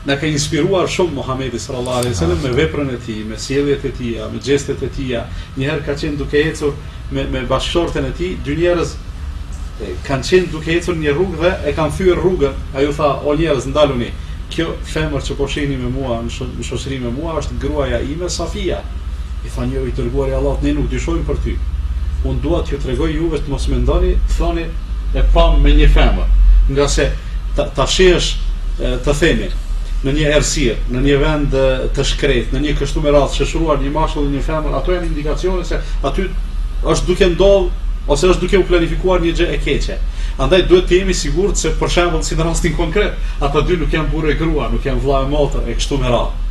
B: na ka inspiruar shumë Muhamedi sallallahu alaihi wasallam me veprën e tij, me sjelljet e tija, me gjestet e tija. Një herë ka qenë duke ecur me me bashkëshorten e tij, dy njerëz kanë qenë duke ecur një rrugë dhe e kanë thyer rrugën. Ai ju tha, "O njerëz, ndaluni. Kjo femër që po shihni me mua, në shoqëri me mua është gruaja ime Safia." I tha njëri, o i dërguari i Allahut, ne nuk dyshojmë për ty. Unë dua t'ju tregoj juve të mos mendoni, thoni e pam me një femër, ngase ta, ta shohësh të themi në një errësirë, në një vend të shkretë, në një kështu me radhë shoqëruar një mashkull dhe një femër, ato janë indikacione se aty është duke ndodh ose është duke u planifikuar një gjë e keqe. Andaj duhet të jemi të sigurt se për shembull si në rastin konkret, ata dy nuk janë burrë e grua, nuk janë vëlla e motër e kështu me radhë.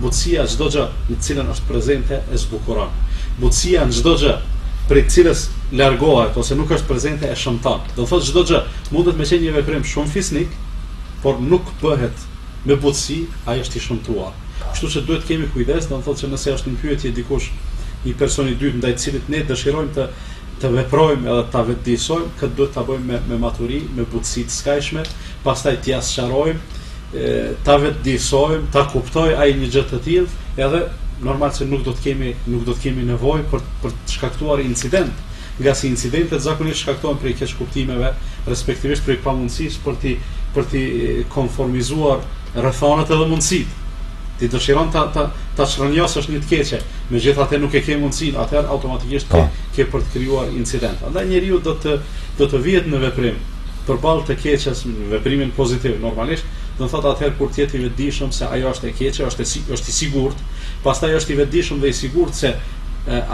B: Butësia çdo gjë në të cilën është prezente e zbukuron. Butësia në çdo gjë prej cilës largohet ose nuk është prezente e shëmton. Do thotë çdo gjë mundet me qenë një veprim shumë fisnik, por nuk bëhet me butësi, ai është i shëmtuar. Kështu që duhet të kemi kujdes, do të thotë që nëse është në pyetje dikush një person i dytë ndaj cilit ne dëshirojmë të të veprojmë edhe ta vetëdijsojmë, këtë duhet ta bëjmë me me maturi, me butësi të skajshme, pastaj t'ia sqarojmë ta vetëdijsojmë, ta kuptojë ai një gjë të tillë, edhe normal se nuk do të kemi nuk do të kemi nevojë për për të shkaktuar incident, ngase incidentet zakonisht shkaktohen prej keqkuptimeve, respektivisht prej pamundësisë për t'i për t'i konformizuar rrethanat edhe mundësitë. Ti dëshiron ta ta ta çrrënjosësh një të keqe, megjithatë nuk e ke mundësinë, atëherë automatikisht ke, po. ke për të krijuar incident. Andaj njeriu do të do të vihet në veprim Përballë të keqes, veprimin pozitiv, normalisht, do të thotë atëherë kur të jetë i vetëdijshëm se ajo është e keqe, është e është i sigurt, pastaj është i vetëdijshëm dhe i sigurt se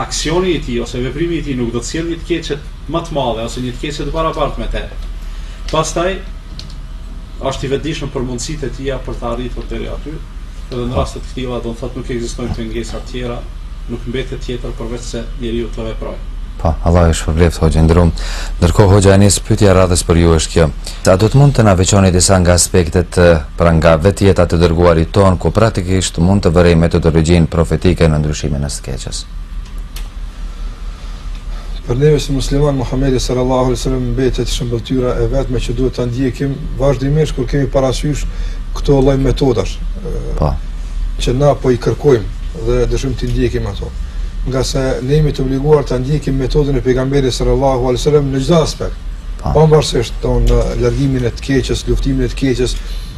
B: aksioni i tij ose veprimi i tij nuk do të sjellë një të keqe më të madhe ose një të keqe të barabartë me të. Pastaj është i vetëdijshëm për mundësitë e tija për të arritur deri aty, dhe në raste të këtilla do të thotë nuk ekzistojnë pengesa të tjera nuk mbetet tjetër përveç se njeriu të veprojë.
A: Po, Allahu ju shpërbleftë hoxhë i nderum. Ndërkohë hoxha Enis pyetja e radhës për ju është kjo. A do të mund të na veçoni disa nga aspektet pra nga vetë jeta e të dërguarit tonë ku praktikisht mund të vërejmë metodologjinë profetike në ndryshimin e së keqes?
C: Për neve si muslimanë Muhamedi sallallahu alaihi wasallam mbetet shëmbëlltyra e vetme që duhet ta ndjekim vazhdimisht kur kemi parasysh këto lloj metodash.
A: Po.
C: Që na po i kërkojmë dhe dëshirojmë të ndjekim ato. Ngase ne jemi të obliguar të ndjekim metodën e pejgamberit sallallahu alaihi wasallam në çdo aspekt. Po. Pavarësisht do thotë në largimin e të keqes, luftimin e të keqes,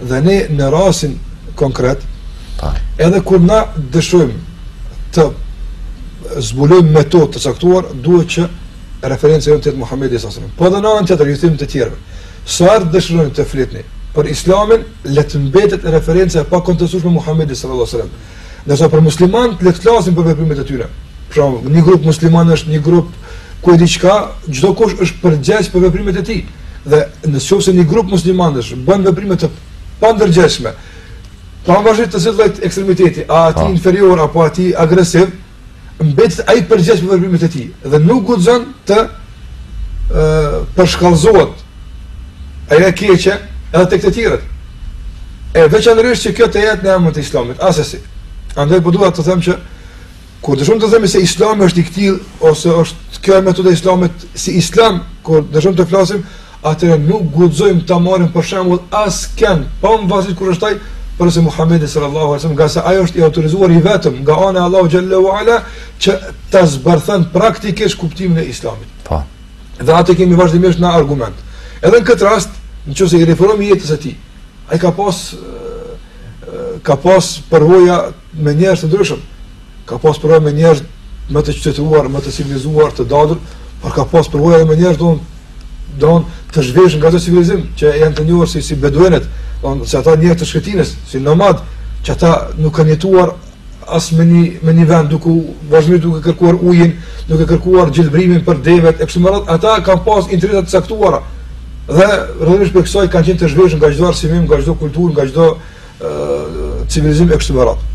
C: Dhe ne në rastin konkret, pa. edhe kur na dëshirojmë të zbulojmë metodë të caktuar, duhet që referenca jonë të jetë Muhammedi s.a.s. Po dhe në anën tjetër, u themi të tjerëve, sa herë të dëshironi të flitni, për islamin, le të mbetet referenca e pakontestueshme Muhammedi s.a.s. Ndërsa për muslimanët le të flasim për veprimet e tyre. Për shembull, një grup muslimanësh, një grup ku e di çka, çdokush është përgjegjës për veprimet e tij. Dhe në qoftë se një grup muslimanësh bën veprime të pandërgjegjshme, pa vazhdimit të zëvendit ekstremiteti, atij inferior apo atij agresiv, mbetet ai përgjegjës për veprimet e tij dhe nuk guxon të përshkallëzohet ajo e keqe edhe tek të tjerët. E veçanërisht që kjo të jetë në emër të Islamit, asesi. Andaj po dua të them që kur dëshirojmë të themi se Islami është i këtillë ose është kjo metoda e Islamit si Islam, kur dëshirojmë të flasim, atëherë nuk guxojmë ta marrim për shembull askënd, pavarësisht kush është ai, pos Muhamedit sallallahu alaihi wasallam, ngase ai është i autorizuar i vetëm nga ana e Allahut xhelle ue ala që ta zbërthen praktikisht kuptimin e Islamit.
A: Po.
C: Dhe atë kemi vazhdimisht ne argument. Edhe në këtë rast, në qoftë se i referohemi jetës së tij, ai ka pas ka pas përvoja me njerëz të ndryshëm. Ka pas përvojë me njerëz më të qytetëruar, më të civilizuar, të ditur, por ka pas përvojë edhe me njerëz don don të zhveshur nga çdo civilizim që janë të njohur si si beduinët, domethënë si ata njerëz të shkretëtirës, si nomadë, që ata nuk kanë jetuar as në një në një vend po vazhdimisht duke kërkuar ujin, duke kërkuar gjelbërimin për devet e kështu me radhë, ata kanë pas interesa të caktuara. Dhe rrjedhimisht prej kësaj kanë qenë të zhveshur nga çdo arsimim, nga çdo kulturë, nga çdo civilizim e kështu me radhë.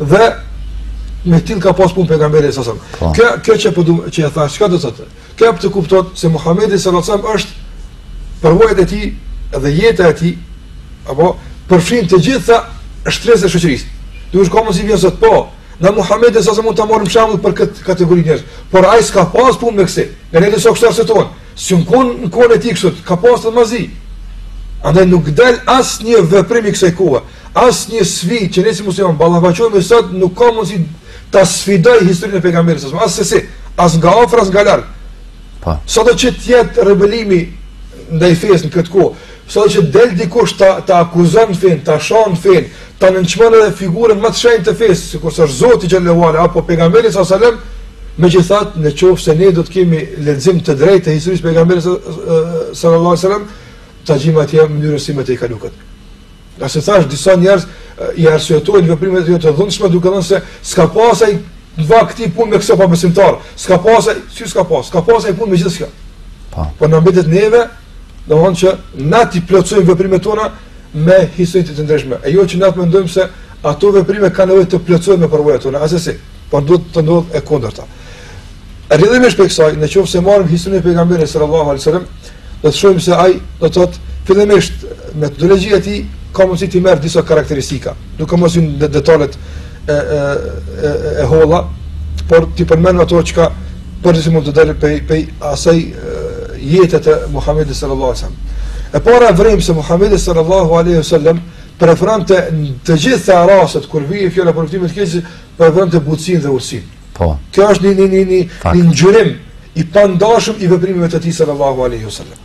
C: Dhe me të tillë ka pas punë pejgamberi s.a.s. Po. Kjo kjo që po që e thash, çka do të thotë? Kjo për të kuptuar se Muhamedi s.a.s., është përvojat e tij dhe jeta e tij i përfshin të gjitha shtresat e shoqërisë. Ti s'ke mundësi vjen sot, po, ne Muhamedin s.a.s. mund ta marrim shembull për këtë kategori njerëz, por ai s'ka pas punë me kësi. Ne ne disa kështu arsyetohen. Se në kohën, në kohën e tij, si sot, ka pasë edhe ma zi. Andaj nuk del asnjë veprim i kësaj kohe, asnjë sfidë që ne si muslimanë ballafaqohemi sot, nuk ka mundësi ta sfidojë historinë e pejgamberit s.a.s. asesi, as nga afër as nga larg. Po. Sado që të jetë rebelimi ndaj fesë në këtë kohë, Sado që del dikush ta ta akuzon fenë, ta shan fenë, ta nënçmon edhe figurën më të shenjtë të fesë, sikur është Zoti xhelle ue ala apo pejgamberi alejhi selam, megjithatë në qoftë se ne do të kemi lexim të drejtë të historisë së pejgamberit sallallahu alajhi wasallam, ta gjejmë atje mënyrën si me tejkalu këtë. Ngase thash disa njerëz i arsyetojnë veprimet e tyre të dhunshme duke thënë se s'ka pas ai në vakt të tij punë me këso pabesimtarë, s'ka pas ai, si s'ka pas, s'ka pas ai punë me gjithçka. Po. Po na mbetet neve Do thonë që na ti plotësojmë veprimet tona me historitë të ndryshme. E jo që na të mendojmë se ato veprime kanë nevojë të plotësohen me përvojat tona, asesi, por duhet të ndodhë e kundërta. Rrjedhimisht prej kësaj, në qoftë se marrim historinë e pejgamberit sallallahu alajhi wasallam, do të shohim se ai do të thotë fillimisht metodologjia e tij ka mundësi të merr disa karakteristika. Duke mos hyrë në detalet e e e, e holla, por ti përmend ato çka përgjithësisht mund të dalë pe pe asaj jete të Muhamedit sallallahu alaihi wasallam. E para vrem se Muhamedi sallallahu alaihi wasallam preferonte të gjitha rastet kur vije fjala për luftimin e së keqes, preferonte butësinë dhe urtësinë. Po. Kjo është një një një një një ngjyrim i pandashëm i veprimeve të tij sallallahu alaihi wasallam.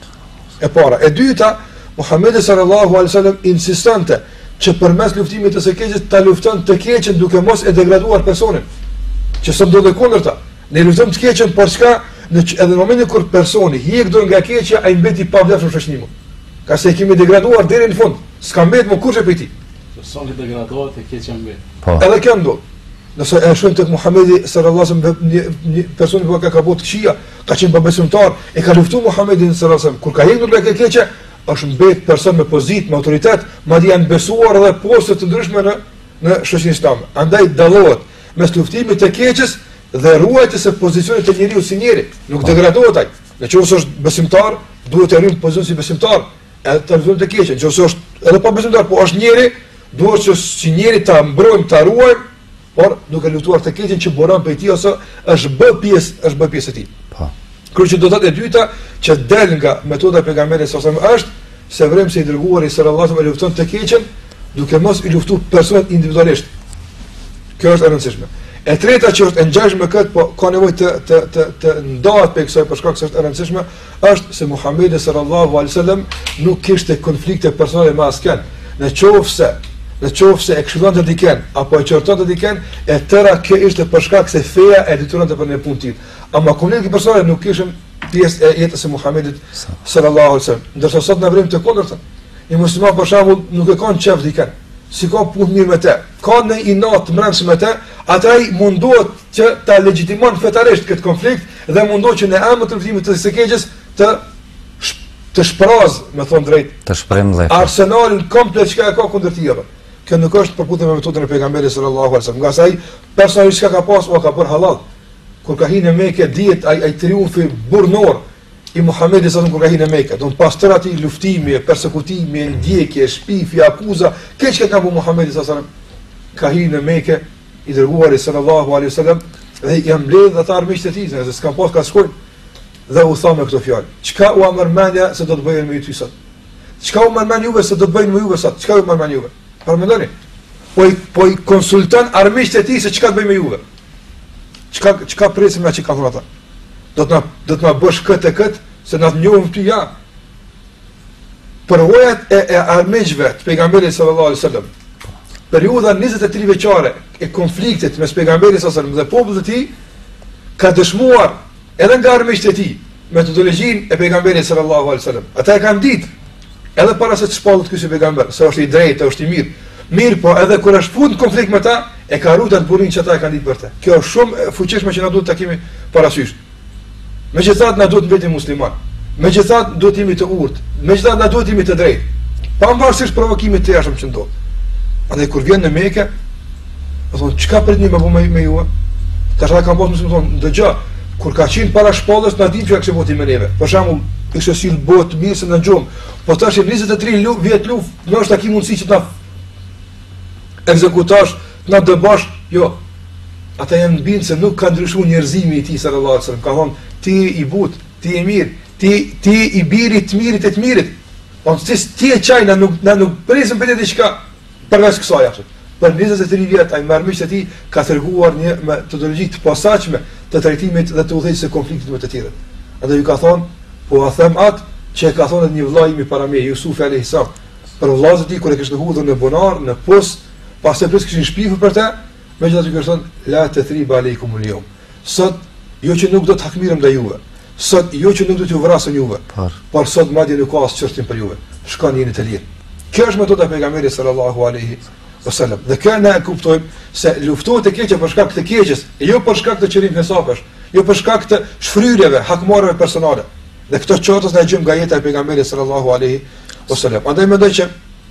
C: E para, e dyta, Muhamedi sallallahu alaihi wasallam insistonte që përmes luftimit të së keqes ta lufton të keqen duke mos e degraduar personin. Që s'do të ndodhë e kundërta. Ne luftojmë të keqen, por çka në që, edhe në momentin kur personi hiq dorë nga keqja, ai mbetet i pavlefshëm në shoqëri. Ngase kemi degraduar deri në fund. S'ka mbet më kurgjë prej tij.
B: Personi degradohet e keqja mbet.
C: Po. Edhe kjo ndodh. Nëse e shohim tek Muhamedi sallallahu alaihi wasallam një, një person që ka ka bërë të këqija, Ka qenë pabesimtar, e ka luftu Muhammedin sallallahu alaihi wasallam, kur ka hek dorë nga kjo e keqe, është mbet person me pozitë, me autoritet, madje i janë besuar edhe poste të ndryshme në, në shoqërinë islame. Andaj dallohet, mes luftimit të së keqes dhe ruajtjes së pozicionit të njeriut si njeri, nuk po. degradohet ai. Në qoftë se është besimtar, duhet t'ia ruajmë pozicionin si besimtar, edhe të rrimë të keqen, nëse është edhe pabesimtar, po është njeri, duhet që si njeri ta mbrojmë, ta ruajmë, por duke luftuar të keqen që buron prej tij ose është bë pjesë, është bë pjesë e tij. Po. Kjo që do të thotë e dyta, që del nga metoda e pejgamberit sallallahu alaihi wasallam është, se vrem se i dërguari sallallahu alaihi wasallam e lufton të keqen, duke mos i luftu personat individualisht. Kjo është e rëndësishme. E treta që është e ngjashme me këtë, po ka nevojë të të të të ndahet prej kësaj për shkak se është e rëndësishme, është se Muhamedi sallallahu alaihi wasallam nuk kishte konflikte personale me askën. Në qoftë se në qoftë se e këshillonte dikën apo e qortonte dikën, e tëra kjo ishte për shkak se feja e detyronte për një punë të tillë. Ama konflikte personale nuk ishin pjesë e jetës së Muhamedit sallallahu alaihi wasallam. Ndërsa sot na vërejmë të kundërtën. Një musliman për shembull nuk e ka në qejf dikën. S'i ka punët mirë me të. Ka një inat të brendshëm me të, atë ai mundohet që ta legjitimon fetarisht këtë konflikt dhe mundohet që në emër të luftimit të së keqes të të shpraz, me thënë drejt,
A: të shpreh dhe
C: arsenalin komplet që ka kundër tij. Kjo nuk është në përputhje me metodën e pejgamberit sallallahu alajhi wasallam. Ngase ai personalisht çka ka pas, u ka bër hallall. Kur ka hinë në Mekë dihet ai ai triumfi burrnor i Muhamedit sallallahu alajhi wasallam kur ka hinë në Mekë. Domethënë pas tërë atij luftimi, persekutimi, ndjekje, shpifje, akuza, kejt çka ka bë Muhamedi sallallahu alajhi wasallam ka hinë në Mekë i dërguari sallallahu alaihi wasallam dhe i i mbledh ata armiqtë e tij se s'ka pas ka shkoj dhe u tha me këto fjalë çka u merr mendja se do të bëj me ty sot çka ua merr mendja se do të bëj me ju sot çka ua merr mendja juve por mendoni po i po i konsulton armiqtë e tij se çka të bëj me juve çka çka presim nga çka thonë ata do të na do të na bësh këtë këtë se na njohim ty ja përvojat e, e armiqve të pejgamberit sallallahu alaihi wasallam. Periudha 23 vjeçare e konfliktit mes pejgamberit sallallahu alaihi wasallam dhe popullit të tij ka dëshmuar edhe nga armiqtë e tij metodologjinë e pejgamberit sallallahu alaihi wasallam. Ata e kanë ditë edhe para se të shpallet ky si pejgamber, se është i drejtë, është i mirë. Mirëpo edhe kur është futur në konflikt me ta, e ka ruajtur atë burrin që ata e kanë ditë për të. Kjo është shumë e fuqishme që na duhet të kemi parasysh. Megjithatë na duhet të mbetemi musliman, megjithatë duhet të jemi të urtë, megjithatë na duhet të jemi të drejtë, pavarësisht provokimit të jashtëm që ndodh. Edhe kur vjen në Mekë, dhe thonë, çka po mendoni me bo me, me juve? Tash edhe ka mbotë muslimë, thonë, dëgjo, kur ka qenë para shpalljes, na e dimë çka kishe bo ti me neve. Për shembull, ishe sjellë butë, mirë se na njohim, po tash 23 lu, vjet luftë, tash ki mundësi që të na ekzekutosh, Na dëbosh, jo, ata janë bindë se nuk ka ndryshu njerëzimi i tij sallallahu alaihi wasallam. Kanë thënë, ti i butë, ti i mirë, ti, ti i biri i të mirit e të mirit. Po në stisë, ti e qaj, na nuk, na nuk presim prej teje diçka përveç kësaj ashtu. Për 23 vjet, ai me armiqtë e tij ka treguar një metodologi të posaçme të trajtimit dhe të udhëheqjes së konfliktit me të tjerët. Edhe ju ka thënë, po e them atë që e ka thënë një vëlla imi para meje Jusufi alejhi selam, për vëllezërit e tij kur e kishin hudhur në bunar, në pus, Pasi plus kishin shpifur për të, megjithatë u thotë, la tethribe alejkumul jeum. Sot, jo që nuk do të hakmerrem ndaj juve, sot, jo që nuk do t'ju vras juve, por, por sot, madje nuk ka as qortim për juve, shkoni jeni të lirë. Kjo është metoda e pejgamberit sallallahu alaihi wasallam. Dhe kjo na e kuptojmë se luftohet e keqja për shkak të keqes, e jo për shkak të qërim hesapesh, jo për shkak të shfryrjeve, hakmarrjeve personale. Dhe këto çka ne i gjejmë nga jeta e pejgamberit sallallahu alaihi wasallam. Andaj mendoj që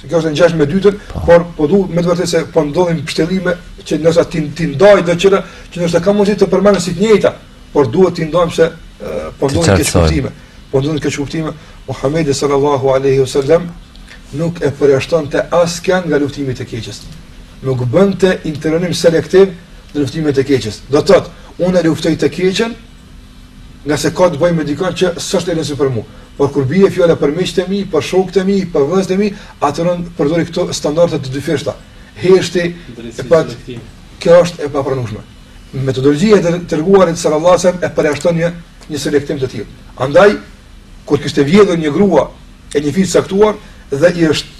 C: Se kjo është e ngjashme me dytën, po. por po du me të vërtetë se po ndodhin pështellime që nëse t'i ndaj dot që që nëse ka mundësi të përmenden si të njëjta, por duhet t'i ndajmë se po ndodhin keqkuptime. Po ndodhin keqkuptime, Muhamedi sallallahu alaihi wasallam nuk e përjashtonte askënd nga luftimi i të keqes. Nuk bënte intervenim selektiv në luftimin e të keqes. Do thotë, unë luftoj të keqen, nga se ka të bëjë me dikën që s'është i dashur për mua. Por kur bie fjala për miqtë e mi, për shokët e mi, për vëllezërit e mi, atëherë përdori këto standarde të dyfishta. Hesht, e pra kjo është e papranueshme. Metodologjia e të dërguarit sallallahu alajhi wasallam e përjashton një një selektim të tillë. Andaj kur kishte vjedhur një grua e një fisi të caktuar dhe i është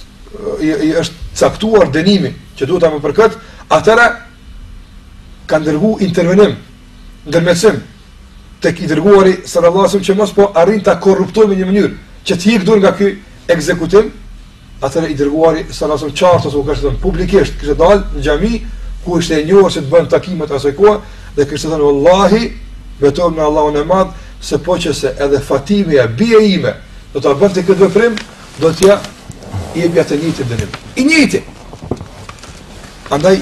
C: i, i është caktuar dënimi që duhet apo për kët, atëra kanë dërguar intervenim ndërmjetësim tek i dërguari sallallahu alajhi wasallam që mos po arrin ta korruptojmë në një mënyrë që të heqë dorë nga ky ekzekutim, atëherë i dërguari sallallahu alajhi wasallam çfarë thotë, u ka thënë publikisht, kishte dalë në xhami ku ishte e njohur se bëhen takimet asaj kohe dhe kishte thënë wallahi betohem në Allahun e Madh se po që se edhe Fatimja bija ime do ta bënte këtë veprim, do t'ja jepja të njëjtin dënim. I njëjtin. Andaj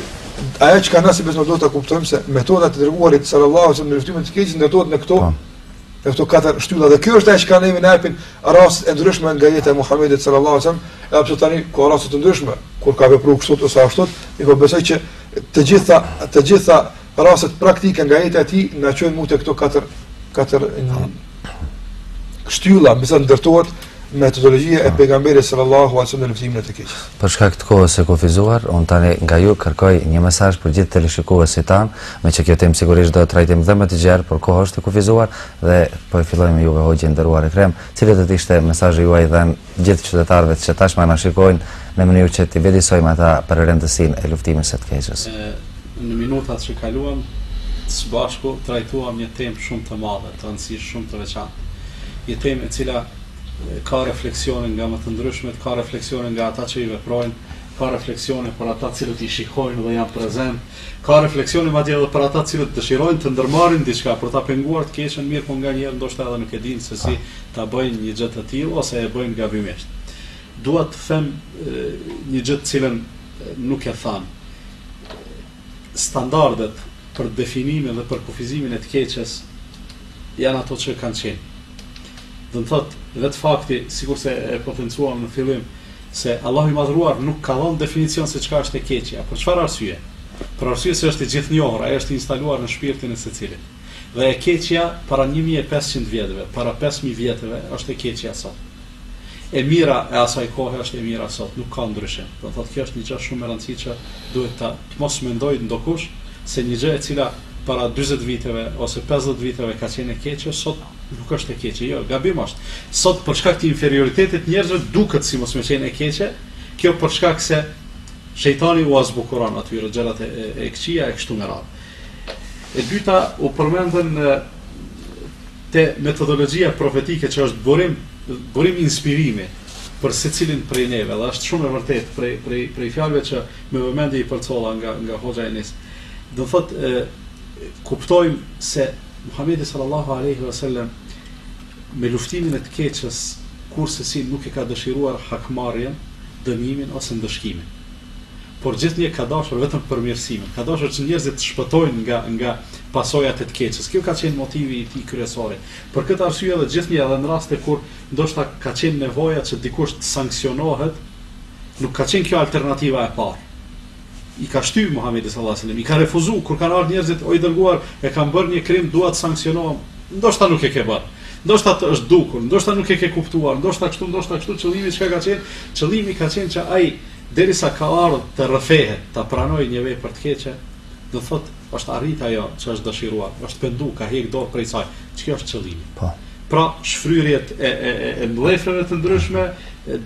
C: ajo çka ne si besimtarë duhet ta kuptojmë se metoda e të dërguarit sallallahu alaihi wasallam në luftimin e të keqes ndërtohet në këto po. në këto katër shtylla dhe kjo është ajo çka neve na japin rastet e ndryshme nga jeta e Muhamedit sallallahu alaihi wasallam edhe pse tani ka raste të ndryshme kur ka vepruar kështu ose ashtu, po besoj që të gjitha të gjitha rastet praktike nga jeta e tij na çojnë mu te këto katër katër shtylla mbi të cilat ndërtohet metodologjia e pejgamberit sallallahu alaihi wasallam në luftimin e të keqes.
A: Për shkak të kohës së kufizuar, un tani nga ju kërkoj një mesazh për gjithë teleshikuesit tan, meqë kjo temë sigurisht do ta trajtojmë edhe më të gjerë, por koha është e kufizuar dhe po e fillojmë me juve hoxhë i nderuar Ekrem, cili do të ishte mesazhi juaj dhënë gjithë qytetarëve që tashmë na shikojnë në mënyrë që t'i vetëdijesojmë ata për rëndësinë e luftimit të së keqes.
B: Në minutat që kaluam, së bashku trajtuam një temë shumë të madhe, të rëndësisë shumë të veçantë. Një temë e cila ka refleksione nga më të ndryshmet, ka refleksione nga ata që i veprojnë, ka refleksione për ata të cilët i shikojnë dhe janë prezent, Ka refleksione madje edhe për ata të cilët dëshirojnë të ndërmarrin diçka për ta penguar të keqen, mirëpo nganjëherë ndoshta edhe nuk e dinë se si ta bëjnë një gjë të tillë ose e bëjnë gabimisht. Dua të them një gjë të cilën nuk e thamë. Standardet për definimin dhe për kufizimin e të keqes janë ato që kanë qenë. Do të thotë vetë fakti, sikurse e potencuam në fillim, Se Allahu i Madhëruar nuk ka dhënë definicion se çka është e keqja. Për çfarë arsye? Për arsye se është e gjithënjohur, ajo është e instaluar në shpirtin e secilit. Dhe e keqja para një mijë e pesëqind vjetëve, para pesë mijë vjetëve, është e keqja sot. E mira e asaj kohe është e mira sot, nuk ka ndryshim. Do thotë kjo është një gjë shumë me rëndësi që duhet ta të mos mendojë ndokush se një gjë e cila para njëzet viteve ose pesëdhjetë viteve ka qenë e keqe, sot Nuk është e keqe, jo, gabim është. Sot për shkak të inferioritetit njerëzve duket si mos më qenë e keqe, kjo për shkak se shejtani u azbukuron aty gjërat e, e, e këqija e kështu me radhë. E dyta, u përmendën te metodologjia profetike që është burim, burim inspirimi për secilin prej neve, dhe është shumë e vërtet prej, prej, prej fjalve që me vëmendje i përcolla nga, nga hoxha Enis. Do thot, e, kuptojmë se Muhamedi sallallahu alaihi wasallam me luftimin e të keqës kurrsesi nuk e ka dëshiruar hakmarrjen, dënimin ose ndëshkimin. Por gjithnjë ka dashur vetëm përmirësimin, ka dashur që njerëzit të shpëtojnë nga nga pasojat e të keqës. Kjo ka qenë motivi i tij kryesor. Për këtë arsye edhe gjithnjë edhe në raste kur ndoshta ka qenë nevoja që dikush të sanksionohet, nuk ka qenë kjo alternativa e parë. i ka shty Muhamedi sallallahu alaihi wasallam, i ka refuzu kur kanë ardhur njerëzit, o i dërguar, e kam bërë një krim, dua të sanksionohem. Ndoshta nuk e ke bërë. Ndoshta të është dukur, ndoshta nuk e ke kuptuar, ndoshta kështu, ndoshta kështu, qëllimi çka ka qenë? Qëllimi ka qenë që ai derisa ka ardhur të rrëfehet, ta pranojë një vepër të keqe, do thotë është arrit ajo që është dëshiruar, është pendu, ka hek dorë prej saj, që kjo është qëllimi. Po. Pra, shfryrjet e, e, e, e mlefreve të ndryshme,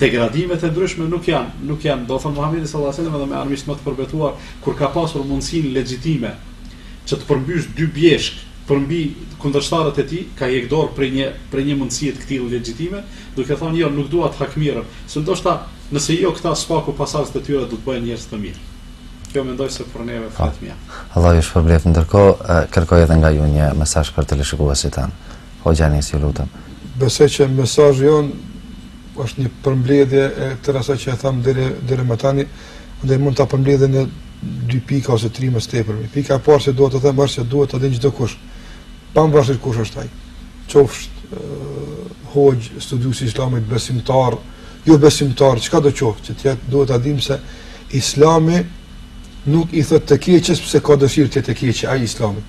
B: degradimet e ndryshme nuk janë, nuk janë, do thotë Muhamedi sallallahu alaihi wasallam edhe me armiqtë më të përbetuar, kur ka pasur mundësinë legjitime që të përmbysh dy bjeshk përmbi kundërshtarët e tij, ka hek dorë prej një prej një mundësie të këtij legjitime, duke thënë jo, nuk dua të hakmirrem, se ndoshta nëse jo këta së paku pasardhësit e tyre do të bëhen njerëz të mirë. Kjo mendoj se për neve flet. Po,
A: mirë. Allahu ju shpërbleft. Ndërkohë kërkoj edhe nga ju një mesazh për teleshikuesit tanë. Hoxhë Enis, ju lutem.
C: Besoj që mesazhi jon është një përmbledhje e tërë asaj që e thamë deri deri më tani, ndërsa mund ta përmbledh në dy pika ose tri më së tepërmi. Pika e parë që duhet të them është se duhet ta dijë çdo kush, pa marrë kush është ai. Qoftë hoxhë, studiues i islamit besimtar, jobesimtar, çkado të qoftë, që të gjithë duhet ta dimë se Islami nuk i thot të keqes pse ka dëshirë t'i thotë keqe, ai Islami,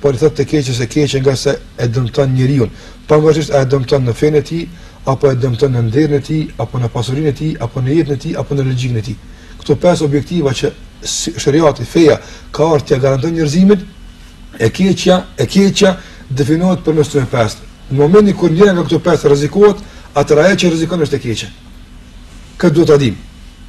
C: por i thot të keqes e keqe ngase e dëmton njeriu. Pavarësisht a e dëmton në fenë e tij, apo e dëmton në nderin e tij, apo në pasurinë e tij, apo në jetën e tij, apo në logjikën e tij. Këto pesë objektiva që shariati, feja ka ardhur t'ia garantojë njerëzimit, e keqja, e keqja definohet përmes këtyre pesë. Në momentin kur njëra nga këto pesë rrezikohet, atëra ajo që rrezikon është e keqja. Këtë duhet ta dimë.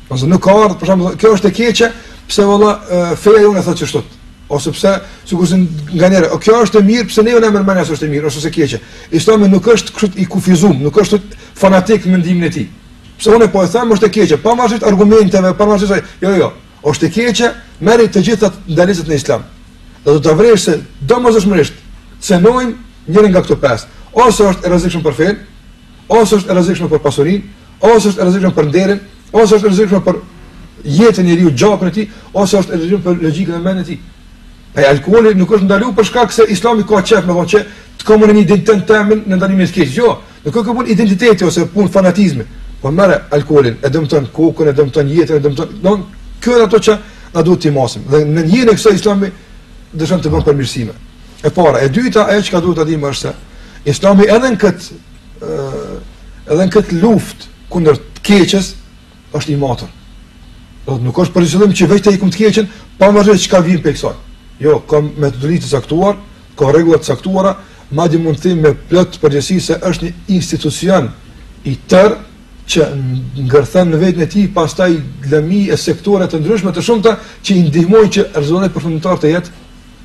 C: Ose nuk ka ardhur, për shembull, kjo është e keqe, pse valla feja jonë thotë që është. Ose pse sigurisht nganjëherë, o kjo është e mirë, pse mu ma merr mendja se është e mirë, ose e keqe. Islami nuk është kështu i kufizum, nuk është fanatik në mendimin e tij. Pse unë po e them është e keqe, pavarësisht argumenteve, pavarësisht asaj. Jo, jo, është e keqe, merri të gjitha ndalesat në Islam. Do ta vëresh se domosdoshmërisht cenojnë njërën nga këto pesë. Ose është e rrezikshëm për fenë, ose është e rrezikshëm për pasurinë, ose është e rrezikshme për nderin, ose është e rrezikshme për jetën e njeriut, gjakun e tij, ose është e rrezikshme për logjikën e mendjes së tij. Ai alkooli nuk është ndaluar për shkak se Islami ka qejf me voçë, të kemë një identitet temin në ndalimin e të keqes. Jo, nuk ka punë identiteti ose punë fanatizmi. Po merr alkoolin, e dëmton kokën, e dëmton jetën, e dëmton. Domethënë, kjo është ato që na duhet të mësojmë. Dhe në hije të kësaj Islami dëshiron të bën përmirësime. E para, e dyta, ajo çka duhet të dimë është se Islami edhe në këtë edhe në këtë luftë kundër të keqes është i matur. Domethënë nuk është për qëllim që veç të hiqim të keqën, pavarësisht çka vjen prej kësaj. Jo, ka metodologji të caktuar, ka rregulla të caktuara, madje mund të them me plot përgjegjësi se është një institucion i tërë që ngërthen në vetën e tij pastaj lëmi e sektore të ndryshme të shumta që i ndihmojnë që rezultati përfundimtar të jetë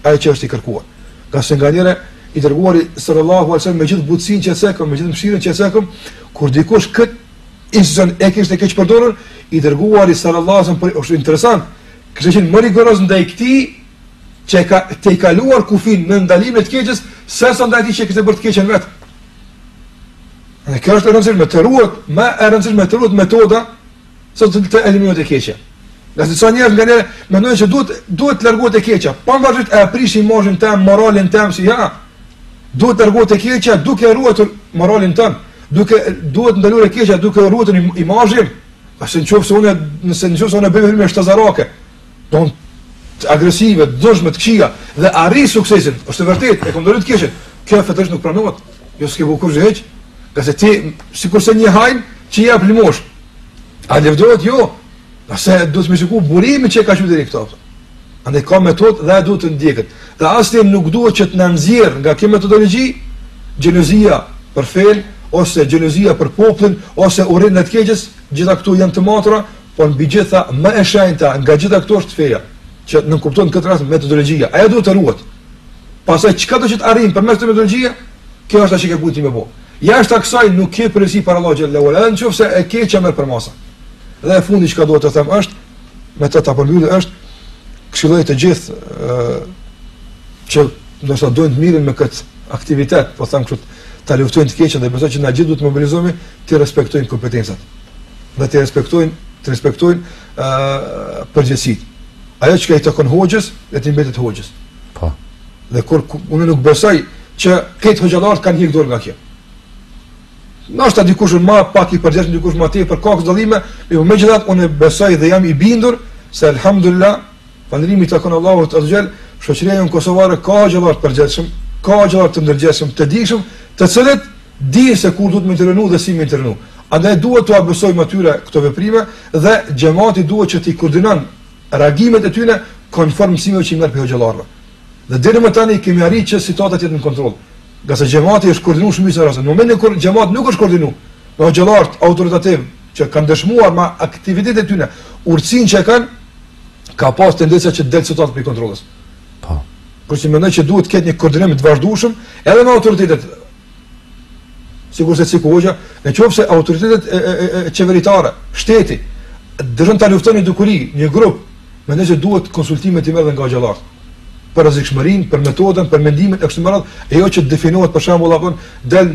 C: ai që është i kërkuar. Ngase nganjëherë, i dërguari sallallahu alaihi wasallam me gjithë butësinë që cekëm, me gjithë mëshirën që cekëm, kur dikush kët institucion e kishte keqpërdorur, i dërguari sallallahu alaihi wasallam pra është interesant, kishte qenë më rigoroz ndaj këtij që ka tejkaluar kufinë në ndalimin e të keqes, sesa ndaj atij që kishte bërë të keqen vetë. Domethënë kjo është e rëndësishme të ruhet, më e rëndësishme të ruhet metoda Sesa të eliminohet e keqja. Ngase ca njerëz nganjëherë, mendojnë që duhet, duhet të largohet e keqja. Pavarësisht a e prish imazhin tem, moralin tem, si ja. Duhet të largohet e keqja, duke e ruajtur moralin tem. Duke, duhet të ndalet e keqja, duke e ruajtur imazhin. Ngase në qofë se unë, nëse në qofë se unë bëj hyrje shtazarake, Domethënë agresive, të dhunshme, të këqija, dhe arrij suksesin, është e vërtetë, e kam ndal të keqen, kjo fetarisht nuk pranohet, jo s'ke bo kurgjë hiç, ngase ti, sikurse një hajn, që jep lëmoshë, a lavdërohet jo, pse duhet me shiku burimin qysh e ka që i dha këto, andaj ka metodë dhe ajo duhet të ndiqet, dhe asgjë nuk duhet që të na nxjerrë nga kjo metodologi, xhelozia për fenë, ose xhelozia për popullin, ose urrejtja ndaj të keqes, gjitha këto janë të matura, Por mbi gjitha, më e shenjta nga gjitha këto është feja, që nënkupton këtë rast metodologjia. Ajo duhet të ruhet. Pastaj çka do që të arrijmë përmes kësaj metodologjie? Kjo është ajo që ke mujt me bo. Jashtë kësaj nuk ke përgjegjësi para Allahut Xhel-le ue Ala, edhe në qoftë se e ke që merr përmasa. Dhe e fundi çka duhet të them është, për ta përmbyllur është, këshilloj të gjithë që nëse dojnë të merren me këtë aktivitet, po them kështu ta luftojnë të keqen dhe besoj që na gjithë duhet të mobilizohemi të respektojnë kompetencat. dhe të respektojnë, të respektojnë uh, përgjegjësit. Ajo çka i takon hoxhës, dhe t'i mbetet hoxhës.
A: Po.
C: Dhe kurrë unë nuk besoj që krejt hoxhallarët kanë hekë dorë nga kjo. Ndoshta dikush ma pak i përgjegjshëm, dikush ma tepër, ka kësi dallime, po megjithatë unë besoj dhe jam i bindur, se alhamdulillah, Falënderimi i takon Allahut Azze ue Xhel, shoqëria jonë kosovare ka hoxhallarë të përgjegjshëm, ka hoxhallarë të ndërgjegjshëm, të dijshëm, të cilët dinë se kur duhet të intervenojnë dhe si me intervenu. Andaj duhet t'ua besojmë atyre këto veprime dhe xhamati duhet që t'i koordinon reagimet e tyre konform mësimeve që i merr prej hoxhallarëve. Dhe deri më tani kemi arritur që situata të jetë në kontroll. Gazet xhamati është koordinuar shumë mirë rreth. Në momentin kur xhamati nuk është koordinuar, hoxhallarët autoritativ që kanë dëshmuar me aktivitetet e tyre, urtësinë që kanë ka pas tendenca që del situata prej kontrollës.
A: Po.
C: Por si mendoj që duhet të ketë një koordinim të vazhdueshëm edhe me autoritetet. Sikurse siguria, në qoftë se autoritetet e, e, e, qeveritare, shteti dëshiron ta lufton një dukuri, një grup, mendoj se duhet konsultimet t'i merr edhe nga hoxhallarët. për rrezikshmërinë, për metodën, për mendimin e kështu me radhë, e jo që definohet për shembull apo del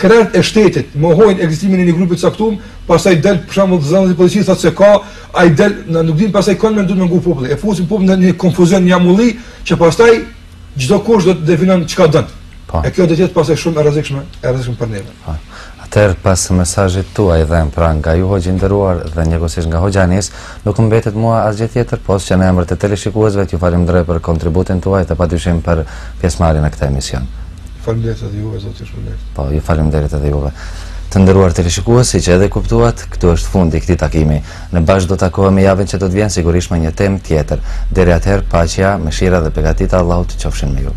C: krerët e shtetit, mohojnë ekzistimin e një grupi të caktuar, pastaj del për shembull zëdhënësi i policisë thotë se ka, ai del, nuk din pastaj kan mandej me ngu populli. E fusin popullin në një konfuzion, një amulli që pastaj çdo kush do të definon çka don. Po. E kjo do të jetë pastaj shumë e rrezikshme, e rrezikshme për neve.
A: Po. Atëherë pas mesazhit tuaj dhe pra nga ju hoxhë i nderuar dhe njëkohësisht nga hoxha Enis, nuk më mbetet mua asgjë tjetër pos që në emër të teleshikuesve t'ju falënderoj për kontributin tuaj dhe padyshim për pjesëmarrjen në këtë emision.
C: Faleminderit edhe juve zoti ju shpërbleftë.
A: Po, ju faleminderit edhe juve. Të nderuar teleshikues, siç edhe kuptuat, këtu është fundi i këtij takimi. Ne bashkë do të takohemi javën që do të vjen sigurisht me një temë tjetër. Deri atëherë, paqja, mëshira dhe begatitë e Allahut qofshin me ju.